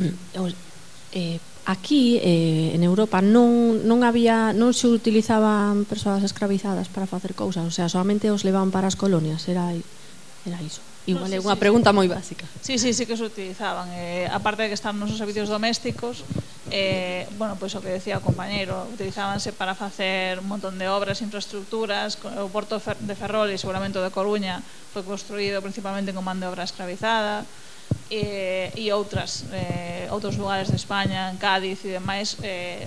Eh, aquí eh, en Europa non, non había non se utilizaban persoas escravizadas para facer cousas, o sea, solamente os levaban para as colonias, era era iso. Igual no, sí, é unha sí, pregunta sí. moi básica. Sí, sí, sí que se utilizaban. Eh, aparte de que están nos servicios domésticos, eh, bueno, pois pues, o que decía o compañero, utilizábanse para facer un montón de obras, infraestructuras, o porto de Ferrol e seguramente o de Coruña foi construído principalmente con man de obra escravizada, e, e outras, eh, outros lugares de España, en Cádiz e demais, eh,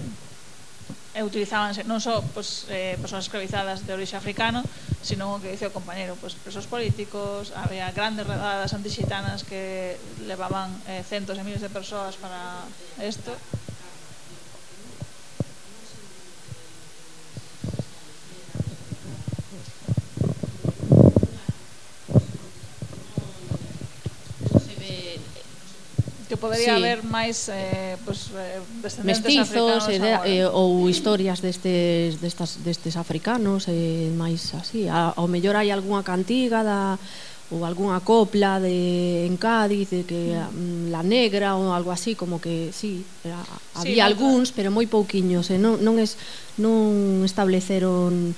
e utilizábanse non só pois, eh, persoas escravizadas de orixe africano, sino o que dice o compañero, pois, presos políticos, había grandes redadas antixitanas que levaban eh, centos e miles de persoas para isto, que podería sí. haber máis eh, pues, eh, descendentes Mestizos, africanos de, eh, ou historias destes, destas, destes africanos eh, máis así, A, ao mellor hai algunha cantiga da ou algunha copla de en Cádiz de que mm. mm la negra ou algo así como que sí, era, sí, había sí, algúns, pero moi pouquiños, eh, non non es non estableceron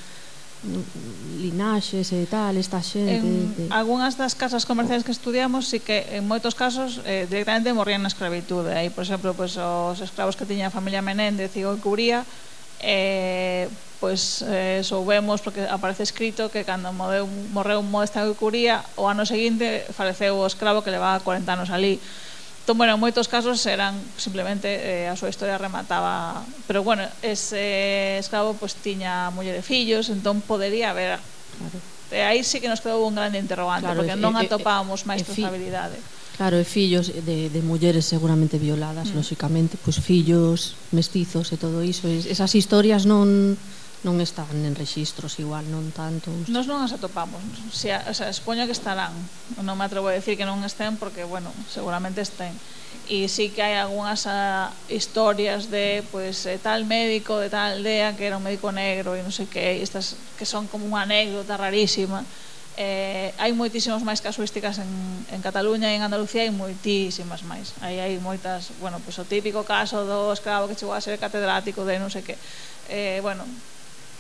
linaxes e tal, esta xente... En de... algunhas das casas comerciais que estudiamos sí que en moitos casos eh, directamente morrían na escravitude. Aí, por exemplo, pues, os esclavos que tiña a familia Menéndez e o cubría, eh, pois pues, eh, soubemos, porque aparece escrito que cando morreu, morreu Modesta Curía, o ano seguinte faleceu o escravo que levaba 40 anos ali. Entón, bueno, en moitos casos eran simplemente eh, a súa historia remataba, pero bueno, ese escravo pois pues, tiña muller e fillos, entón podería haber Claro. E aí sí que nos quedou un grande interrogante, claro, porque non atopábamos máis trazabilidade. Claro, e fillos de, de mulleres seguramente violadas, mm. lóxicamente, pois pues, fillos, mestizos e todo iso, esas historias non non están en registros igual, non tanto. Nós non as atopamos, se, o sea, expoño que estarán, non me atrevo a decir que non estén porque, bueno, seguramente estén. E sí que hai algunhas ah, historias de pues, eh, tal médico de tal aldea que era un médico negro e non sei que, estas que son como unha anécdota rarísima. Eh, hai moitísimas máis casuísticas en, en Cataluña e en Andalucía hai moitísimas máis. Aí hai moitas, bueno, pois pues, o típico caso do escravo que chegou a ser catedrático de non sei que. Eh, bueno,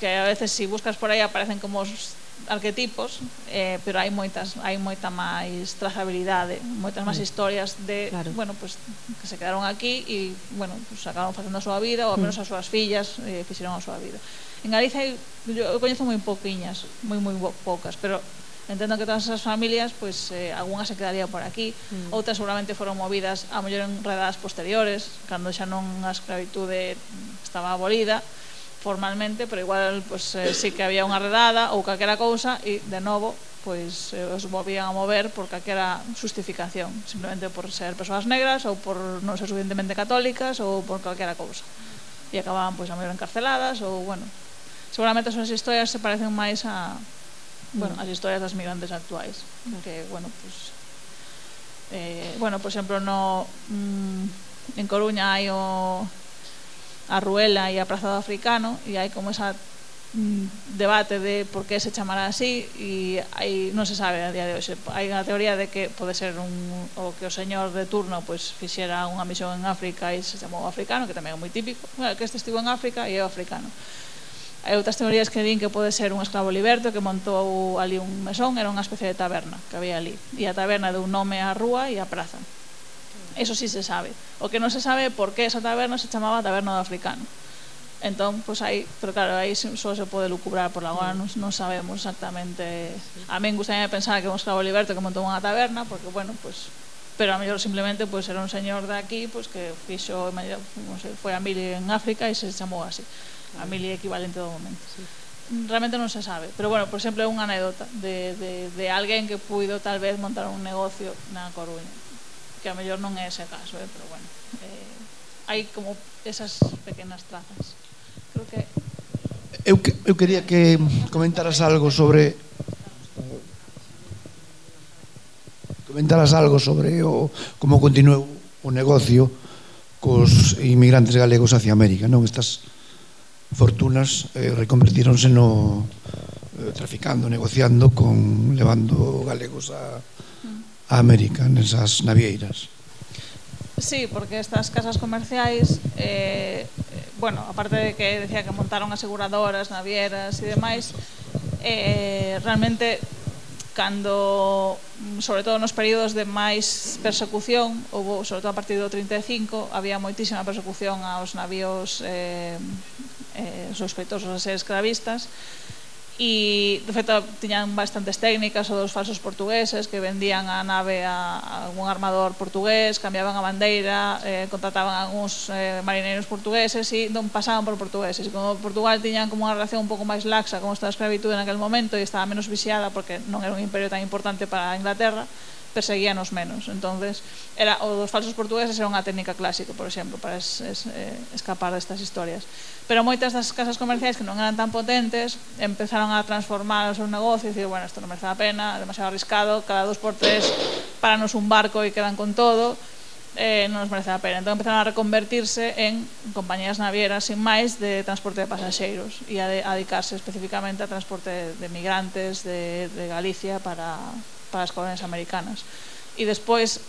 que a veces si buscas por aí aparecen como os arquetipos, eh, pero hai moitas, hai moita máis trazabilidade, moitas máis historias de, claro. bueno, pues, que se quedaron aquí e, bueno, pues, acabaron facendo a súa vida ou ao mm. menos as súas fillas eh, fixeron a súa vida. En Galicia eu coñezo moi poquiñas, moi moi poucas, pero entendo que todas esas familias, pois pues, eh, algunha se quedaría por aquí, mm. outras seguramente foron movidas a mellor en redadas posteriores, cando xa non a esclavitude estaba abolida, formalmente, pero igual pues, eh, sí que había unha redada ou calquera cousa e de novo pois eh, os movían a mover por calquera justificación, simplemente por ser persoas negras ou por non ser suficientemente católicas ou por calquera cousa. E acababan pois a mellor encarceladas ou bueno, seguramente as historias se parecen máis a bueno, as historias das migrantes actuais, que bueno, pois eh, bueno, por exemplo, no mm, en Coruña hai o a Ruela e a Praza do Africano e hai como esa mm, debate de por que se chamará así e aí non se sabe a día de hoxe. Hai unha teoría de que pode ser un, o que o señor de turno pois fixera unha misión en África e se chamou africano, que tamén é moi típico, que este estivo en África e é o africano. Hai outras teorías que din que pode ser un esclavo liberto que montou ali un mesón, era unha especie de taberna que había ali. E a taberna deu nome á rúa e á praza. Eso sí se sabe. O que non se sabe por que esa taberna se chamaba Taberna do Africano. Entón, pois pues, aí, pero claro, aí só se pode lucubrar por agora, non, non sabemos exactamente. A min gustaría pensar que Moscavo Liberto que montou unha taberna, porque, bueno, pois pues, pero a mellor simplemente pois era un señor de aquí pois que fixo, non sei, foi a mili en África e se chamou así. A mili equivalente do momento. Sí. Realmente non se sabe, pero bueno, por exemplo, é unha anécdota de, de, de alguén que puido tal vez montar un negocio na Coruña que a mellor non é ese caso, eh, pero bueno, eh, hai como esas pequenas trazas. Creo que Eu, que, eu quería que comentaras algo sobre comentaras algo sobre o como continuou o negocio cos inmigrantes galegos hacia América, non? Estas fortunas eh, reconvertíronse no eh, traficando, negociando con levando galegos a a América nesas navieiras. Sí, porque estas casas comerciais eh, bueno, aparte de que decía que montaron aseguradoras, navieras e demais eh, realmente cando sobre todo nos períodos de máis persecución houve, sobre todo a partir do 35 había moitísima persecución aos navíos eh, eh, sospeitosos de ser escravistas e de feito tiñan bastantes técnicas o dos falsos portugueses que vendían a nave a algún armador portugués, cambiaban a bandeira, eh, contrataban a algúns eh, marineiros portugueses e non pasaban por portugueses. Como Portugal tiñan como unha relación un pouco máis laxa como estaba a escravitude aquel momento e estaba menos vixiada porque non era un imperio tan importante para a Inglaterra, perseguíanos menos. Entonces, era o dos falsos portugueses era unha técnica clásica, por exemplo, para es, es, eh, escapar destas historias pero moitas das casas comerciais que non eran tan potentes empezaron a transformar o seu negocio e dicir, bueno, isto non merece a pena, demasiado arriscado, cada dos por tres paranos un barco e quedan con todo, eh, non nos merece a pena. Entón empezaron a reconvertirse en compañías navieras sin máis de transporte de pasaxeiros e a, de, a dedicarse especificamente a transporte de migrantes de, de Galicia para, para as colonias americanas. E despois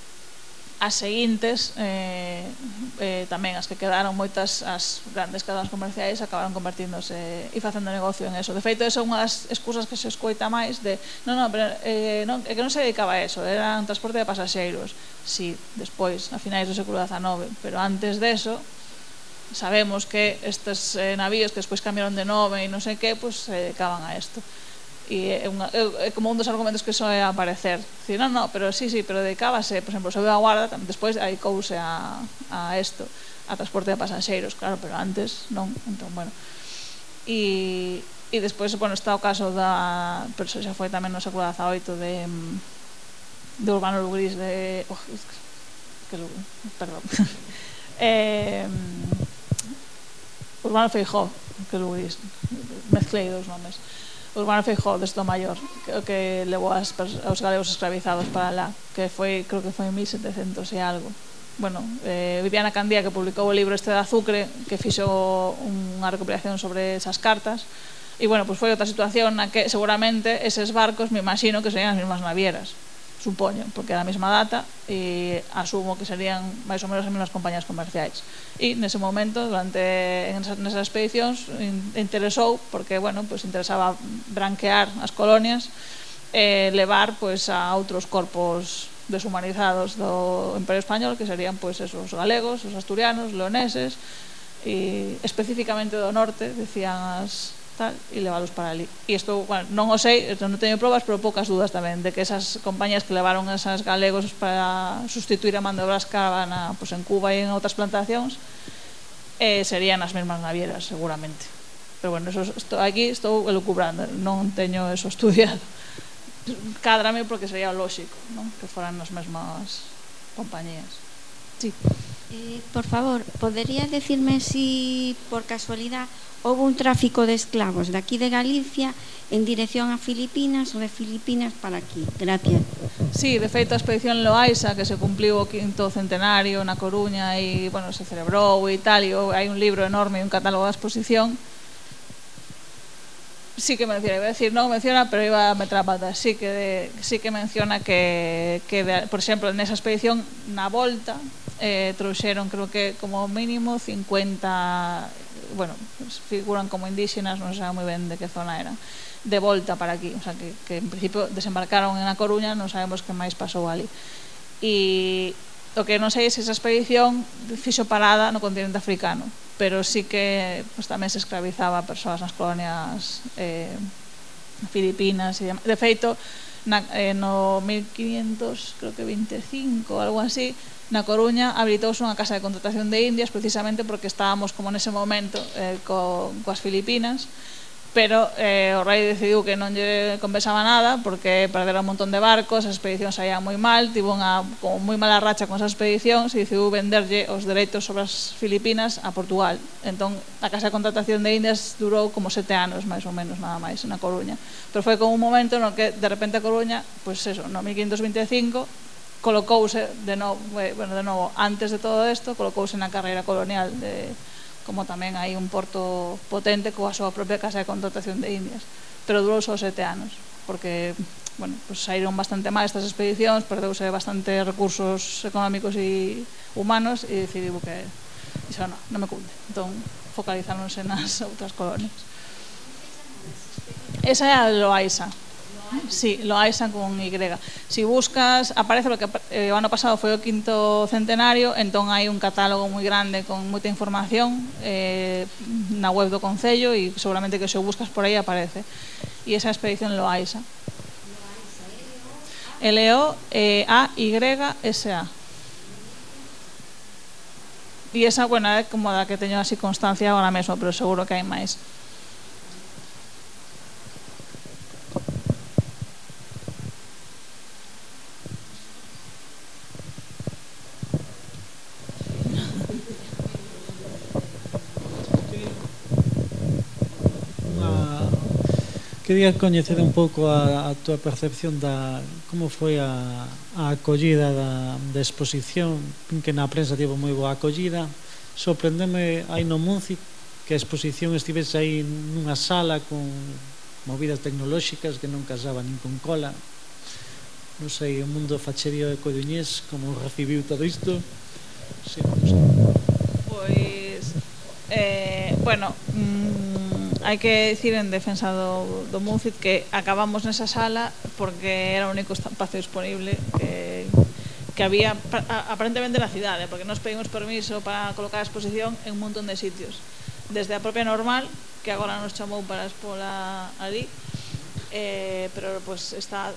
as seguintes eh, eh, tamén as que quedaron moitas as grandes casas comerciais acabaron convertíndose e facendo negocio en eso. De feito, esa é unha das excusas que se escoita máis de, non, non, pero, eh, non, é que non se dedicaba a eso era un transporte de pasaxeiros si, sí, despois, a finais do século XIX pero antes deso sabemos que estes eh, navíos que despois cambiaron de nome e non sei que, pois pues, se dedicaban a isto e é, unha, é, como un dos argumentos que soe aparecer. Dicir, non, non, pero sí, sí, pero dedicábase por exemplo, sobre a guarda, tamén despois dedicouse a, a esto, a transporte de pasaxeiros claro, pero antes non. Entón, bueno. E, e despois, bueno, está o caso da pero xa foi tamén no século XVIII de de Urbano Lugris de oh, que, perdón. Eh, Urbano Feijó que Lugris mezclei dos nomes. Urbano Feijó desde o maior que, que levou as, aos galegos escravizados para lá que foi, creo que foi en 1700 e algo. Bueno, eh, Viviana Candía que publicou o libro este de Azucre que fixo unha recopilación sobre esas cartas. E bueno, pois pues foi outra situación na que seguramente eses barcos me imagino que serían as mesmas navieras supoño, porque era a mesma data e asumo que serían máis ou menos as mesmas compañías comerciais. E nese momento, durante nesas expedicións, interesou, porque, bueno, pues interesaba branquear as colonias e levar pues, a outros corpos deshumanizados do Imperio Español, que serían pues, esos galegos, os asturianos, leoneses, e especificamente do norte, decían as, tal, e leválos para ali. E isto, bueno, non o sei, isto non teño probas, pero poucas dúdas tamén de que esas compañías que levaron esas galegos para sustituir a mando de obras caravana pues, en Cuba e en outras plantacións, eh, serían as mesmas navieras, seguramente. Pero bueno, eso, esto, aquí estou elucubrando, non teño eso estudiado. Cádrame porque sería lógico, non? Que foran as mesmas compañías. Sí. Eh, por favor, ¿podría decirme si por casualidad houve un tráfico de esclavos de aquí de Galicia en dirección a Filipinas ou de Filipinas para aquí? Gracias. Sí, de feito a expedición Loaiza que se cumpliu o quinto centenario na Coruña e bueno, se celebrou e tal, e hai un libro enorme e un catálogo da exposición sí que menciona, iba a decir, non menciona, pero iba a meter a pata, sí que, de, sí que menciona que, que de, por exemplo, nesa expedición, na volta, eh, trouxeron, creo que como mínimo 50, bueno, figuran como indígenas, non sabe moi ben de que zona era, de volta para aquí, o sea, que, que en principio desembarcaron en A Coruña, non sabemos que máis pasou ali. E o que non sei é se esa expedición fixo parada no continente africano, pero sí que pues, tamén se escravizaba persoas nas colonias eh, filipinas e. De feito, na, eh, no 1500, creo que 25, algo así, na Coruña habilitouse unha casa de contratación de indias precisamente porque estábamos como nese momento eh, co, coas Filipinas pero eh, o rei decidiu que non lle compensaba nada porque perdera un montón de barcos, as expedicións saían moi mal, tivo unha como moi mala racha con esas expedicións e decidiu venderlle os dereitos sobre as Filipinas a Portugal. Entón, a casa de contratación de Indias durou como sete anos, máis ou menos, nada máis, na Coruña. Pero foi como un momento no que, de repente, a Coruña, pois pues eso, no 1525, colocouse de novo, eh, bueno, de novo, antes de todo isto, colocouse na carreira colonial de, como tamén hai un porto potente coa súa propia casa de contratación de Indias. Pero durou só sete anos, porque bueno, pues saíron bastante mal estas expedicións, perdeuse bastante recursos económicos e humanos e decidiu que iso non, non me cunde. Entón, focalizáronse nas outras colonias. Esa é a Loaiza, Sí, Loaiza con Y. Si buscas, aparece porque eh, o ano pasado foi o quinto centenario, entón hai un catálogo moi grande con moita información eh, na web do Concello e seguramente que se o buscas por aí aparece. E esa expedición Loaiza. L-O-A-Y-S-A. E esa, bueno, é como da que teño así constancia agora mesmo, pero seguro que hai máis. Quería coñecer un pouco a, a túa percepción da como foi a, a acollida da, da exposición que na prensa tivo moi boa acollida. Sorprendeme aí no Munci que a exposición estivese aí nunha sala con movidas tecnolóxicas que non casaba nin con cola. Non sei, o mundo facherío de Coruñés como recibiu todo isto. Sí, non sei. pois eh, bueno mm, hai que dicir en defensa do, do Múcid que acabamos nesa sala porque era o único espacio disponible que, que había aparentemente na cidade, porque nos pedimos permiso para colocar a exposición en un montón de sitios. Desde a propia normal, que agora nos chamou para expola ali, eh, pero pues, está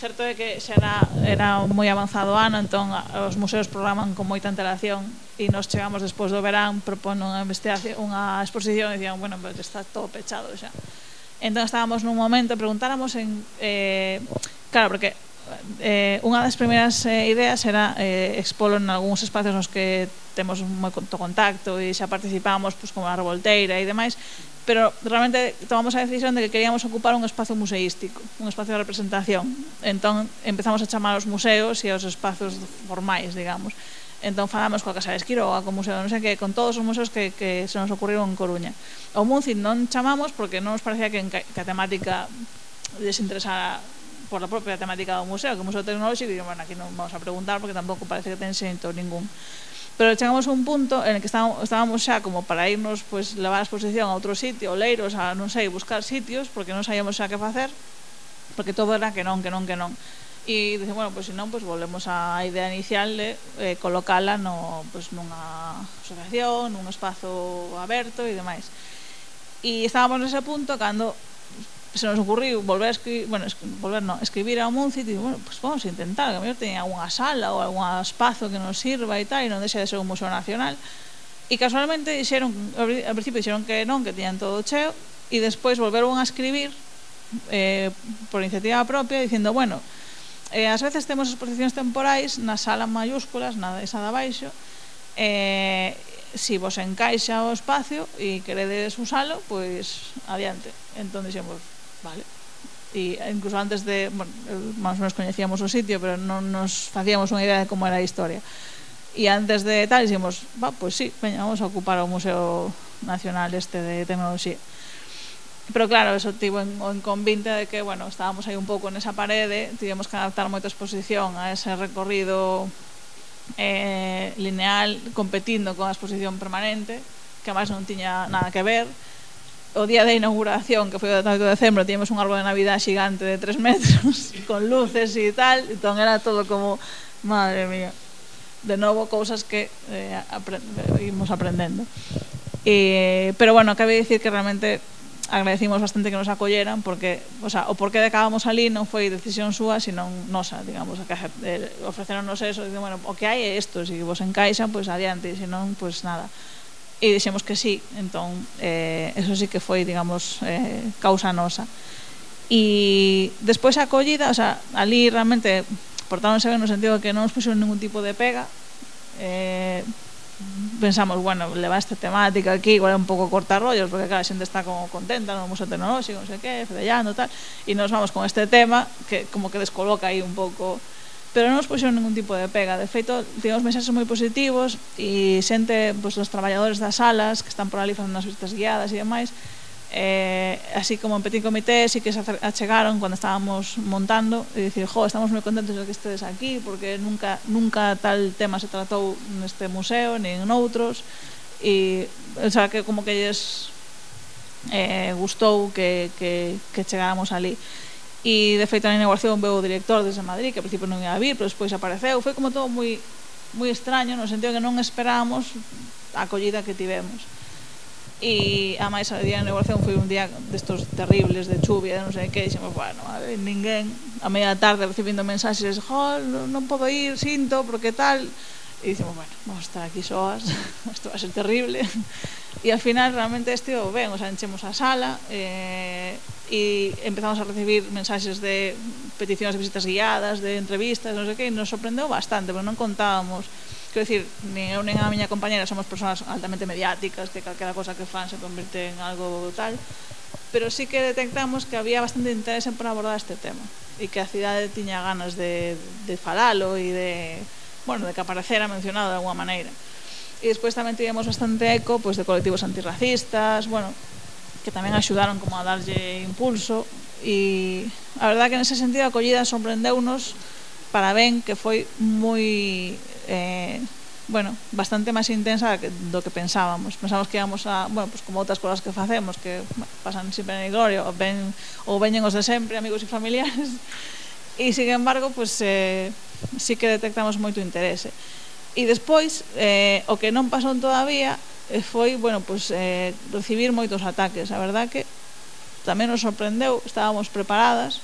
certo é que xa era, era moi avanzado ano, entón os museos programan con moita antelación e nos chegamos despois do verán, propondo unha, unha exposición e dicían, bueno, pero está todo pechado xa. Entón estábamos nun momento, preguntáramos en... Eh, claro, porque eh, unha das primeiras eh, ideas era eh, expolo en algúns espacios nos que temos moi moito contacto e xa participamos pues, como a Revolteira e demais pero realmente tomamos a decisión de que queríamos ocupar un espazo museístico, un espacio de representación. Entón empezamos a chamar os museos e aos espazos formais, digamos. Entón falamos coa Casa de Esquiroga, co Museo non sei que, con todos os museos que, que se nos ocurriron en Coruña. O Muncin non chamamos porque non nos parecía que, en, que a temática desinteresara por la propia temática do museo, que o Museo Tecnolóxico, e, bueno, aquí non vamos a preguntar porque tampouco parece que ten xento ningún. Pero chegamos a un punto en el que estábamos, estábamos xa como para irnos, pues, levar a exposición a outro sitio, leiros, a non sei, buscar sitios, porque non sabíamos xa que facer, porque todo era que non, que non, que non. E dice, bueno, pois pues, senón, pois pues, volvemos á idea inicial de eh, colocala no, pues, nunha asociación, nun espazo aberto e demais. E estábamos nese punto cando se nos ocurriu volver a escribir, bueno, es, volver no, escribir a Munci, digo, bueno, pues vamos a intentar, que a mellor teña algunha sala ou algún espazo que nos sirva e tal, e non deixe de ser un museo nacional. E casualmente dixeron, ao principio dixeron que non, que tiñan todo cheo, e despois volveron a escribir eh, por iniciativa propia, dicindo, bueno, eh, ás veces temos exposicións temporais na sala mayúsculas, na esa de abaixo, eh, si vos encaixa o espacio e queredes usalo, pois adiante. Entón dixemos, Vale. E eh, incluso antes de, bueno, eh, máis ou menos coñecíamos o sitio, pero non nos facíamos unha idea de como era a historia. E antes de tal, dixemos, va, pois pues sí, veña, vamos a ocupar o Museo Nacional este de Tecnoloxía. Pero claro, eso tivo en, en convinte de que, bueno, estábamos aí un pouco nesa parede, tivemos que adaptar moita exposición a ese recorrido eh, lineal competindo con a exposición permanente, que máis non tiña nada que ver, o día da inauguración, que foi o 8 de decembro, tiñemos un árbol de Navidad xigante de 3 metros, con luces e tal, entón era todo como, madre mía, de novo cousas que eh, aprend imos aprendendo. E, pero bueno, cabe dicir que realmente agradecimos bastante que nos acolleran porque, o sea, o porqué de acabamos ali non foi decisión súa, sino nosa, digamos, que eh, ofreceronnos eso, dicen, bueno, o que hai é isto, se si vos encaixa, pois pues, adiante, se non, pois pues, nada e dixemos que sí entón eh, eso sí que foi digamos eh, causa nosa. E despois a acollida o sea, ali realmente portáronse ben no sentido que non nos puxeron ningún tipo de pega. Eh, pensamos, bueno, leva esta temática aquí, igual é un pouco corta rollos, porque cada a xente está como contenta no Museo Tecnolóxico, non sei que, fedellando, tal, e nos vamos con este tema que como que descoloca aí un pouco pero non nos puxeron ningún tipo de pega. De feito, tivemos mensaxes moi positivos e xente pois, os traballadores das salas que están por ali facendo as visitas guiadas e demais, eh, así como en Petit Comité sí que se achegaron cando estábamos montando e dicir, jo, estamos moi contentos de que estedes aquí porque nunca, nunca tal tema se tratou neste museo nin en outros e o sea, que como que lles eh, gustou que, que, que chegáramos ali e de feito na inauguración veo o director desde Madrid que ao principio non ia vir, pero despois apareceu. Foi como todo moi moi extraño no sentido que non esperábamos a acollida que tivemos. E a máis a día da inauguración foi un día destos terribles de chuvia, de non sei que, dixemos, bueno, a ver, ninguén a media tarde recibindo mensaxes, jo, non podo ir, sinto, porque tal, E dicimos, bueno, vamos a estar aquí soas, isto va a ser terrible. E ao final realmente estivo ben, o sea, enchemos a sala eh, e empezamos a recibir mensaxes de peticións de visitas guiadas, de entrevistas, non sei que, e nos sorprendeu bastante, pero non contábamos. Quero dicir, nin eu nin a miña compañera somos persoas altamente mediáticas, que calquera cosa que fan se convirte en algo tal, pero sí que detectamos que había bastante interés en por abordar este tema e que a cidade tiña ganas de, de falalo e de bueno, de que aparecera mencionado de alguma maneira. E despois tamén tivemos bastante eco pois, de colectivos antirracistas, bueno, que tamén axudaron como a darlle impulso e a verdad que nese sentido a acollida sorprendeunos para ben que foi moi eh, bueno, bastante máis intensa do que pensábamos. Pensábamos que íbamos a, bueno, pues como outras cosas que facemos, que bueno, pasan sempre en ni gloria, ou, ven, ou veñen os de sempre, amigos e familiares, e sin embargo pues, eh, sí que detectamos moito interese e eh. despois eh, o que non pasou todavía eh, foi bueno, pues, eh, recibir moitos ataques. A verdad que tamén nos sorprendeu estábamos preparadas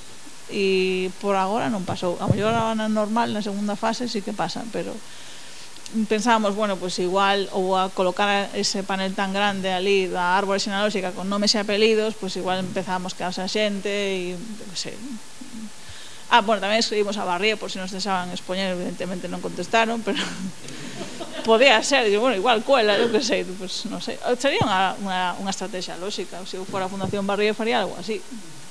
e por agora non pasou a mellor na normal na segunda fase sí que pasa pero pensábamos, bueno, pues igual ou a colocar ese panel tan grande ali da árbore sinalóxica con nomes e apelidos, pues igual empezábamos a quedarse a xente e, non sei, Ah, bueno, tamén escribimos a Barría por se si nos deixaban expoñer, evidentemente non contestaron, pero podía ser, bueno, igual cuela, eu que sei, pues, non sei. Sería unha, unha, unha estrategia lógica, se eu fora a Fundación Barría faría algo así.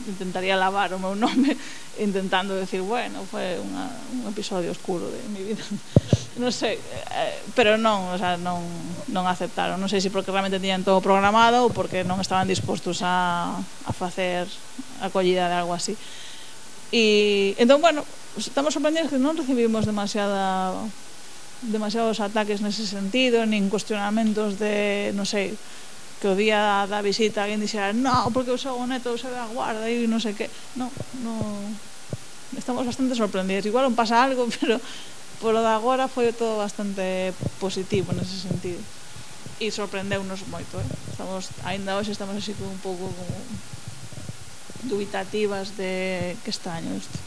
Intentaría lavar o meu nome intentando decir, bueno, foi unha, un episodio oscuro de mi vida. non sei, eh, pero non, o sea, non, non aceptaron. Non sei se porque realmente tiñan todo programado ou porque non estaban dispostos a, a facer acollida de algo así. E entón, bueno, estamos sorprendidos que non recibimos demasiada demasiados ataques nese sentido, nin cuestionamentos de, non sei, que o día da visita alguén dixera no, porque o seu neto se ve a guarda e non sei que, no, no estamos bastante sorprendidos. Igual non pasa algo, pero polo de agora foi todo bastante positivo nese sentido. E sorprendeu-nos moito eh? estamos, ainda hoxe estamos así un pouco como dubitativas de que extraño isto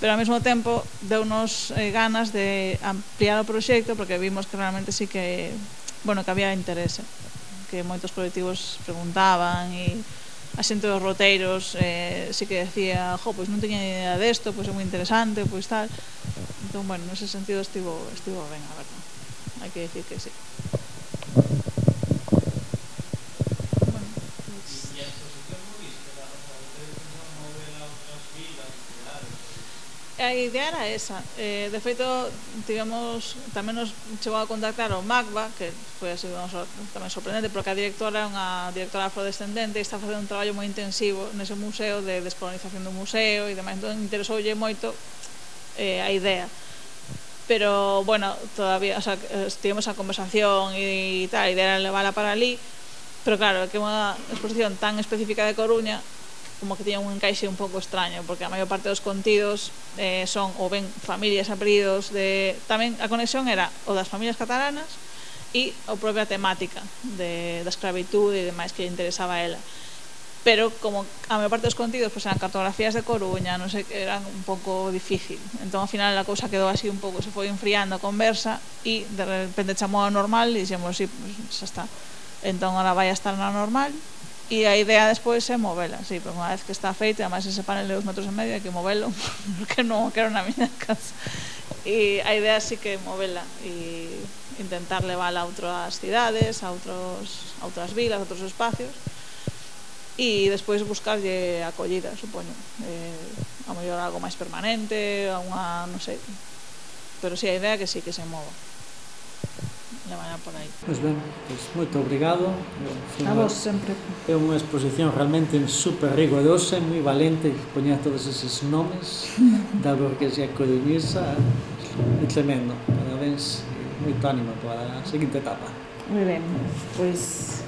pero ao mesmo tempo deunos eh, ganas de ampliar o proxecto porque vimos que realmente sí que bueno, que había interese que moitos colectivos preguntaban e a xente dos roteiros eh, sí que decía, jo, pois non teña idea desto, pois é moi interesante, pois tal. Entón, bueno, nese sentido estivo, estivo ben, a verdad. Hai que decir que sí. a idea era esa. Eh, de feito, tivemos, tamén nos chegou a contactar o MACBA, que foi así, vamos, tamén sorprendente, porque a directora é unha directora afrodescendente e está facendo un traballo moi intensivo nese museo de descolonización do museo e demais. Entón, interesoulle moito eh, a idea. Pero, bueno, todavía, o sea, eh, tivemos a conversación e, e tal, a idea era levala para ali, pero claro, que unha exposición tan específica de Coruña como que tiña un encaixe un pouco extraño, porque a maior parte dos contidos eh, son ou ben familias apelidos de... Tamén a conexión era o das familias catalanas e a propia temática de, da escravitude e demais que interesaba a ela. Pero como a maior parte dos contidos pues, eran cartografías de Coruña, non sei, eran un pouco difícil. Entón, ao final, a cousa quedou así un pouco, se foi enfriando a conversa e de repente chamou a normal e dixemos, sí, pues, xa está. Entón, ahora vai a estar na normal E a idea despois é movela, sí, pero unha vez que está feita, además ese panel de 2 metros e medio hai que movelo, porque non quero na miña casa. E a idea sí que é movela e intentar levala a outras cidades, a outros, a outras vilas, a outros espacios, e despois buscarlle acollida, supoño. Eh, a mellor algo máis permanente, a unha, non sei. Pero si sí, a idea é que sí que se mova levará por aí. Pois ben, pois moito obrigado. A vos sempre. É unha exposición realmente super rigorosa e moi valente que poñer todos eses nomes da burguesía coruñesa. É tremendo. Parabéns. Moito ánimo para a seguinte etapa. Moi ben, pois...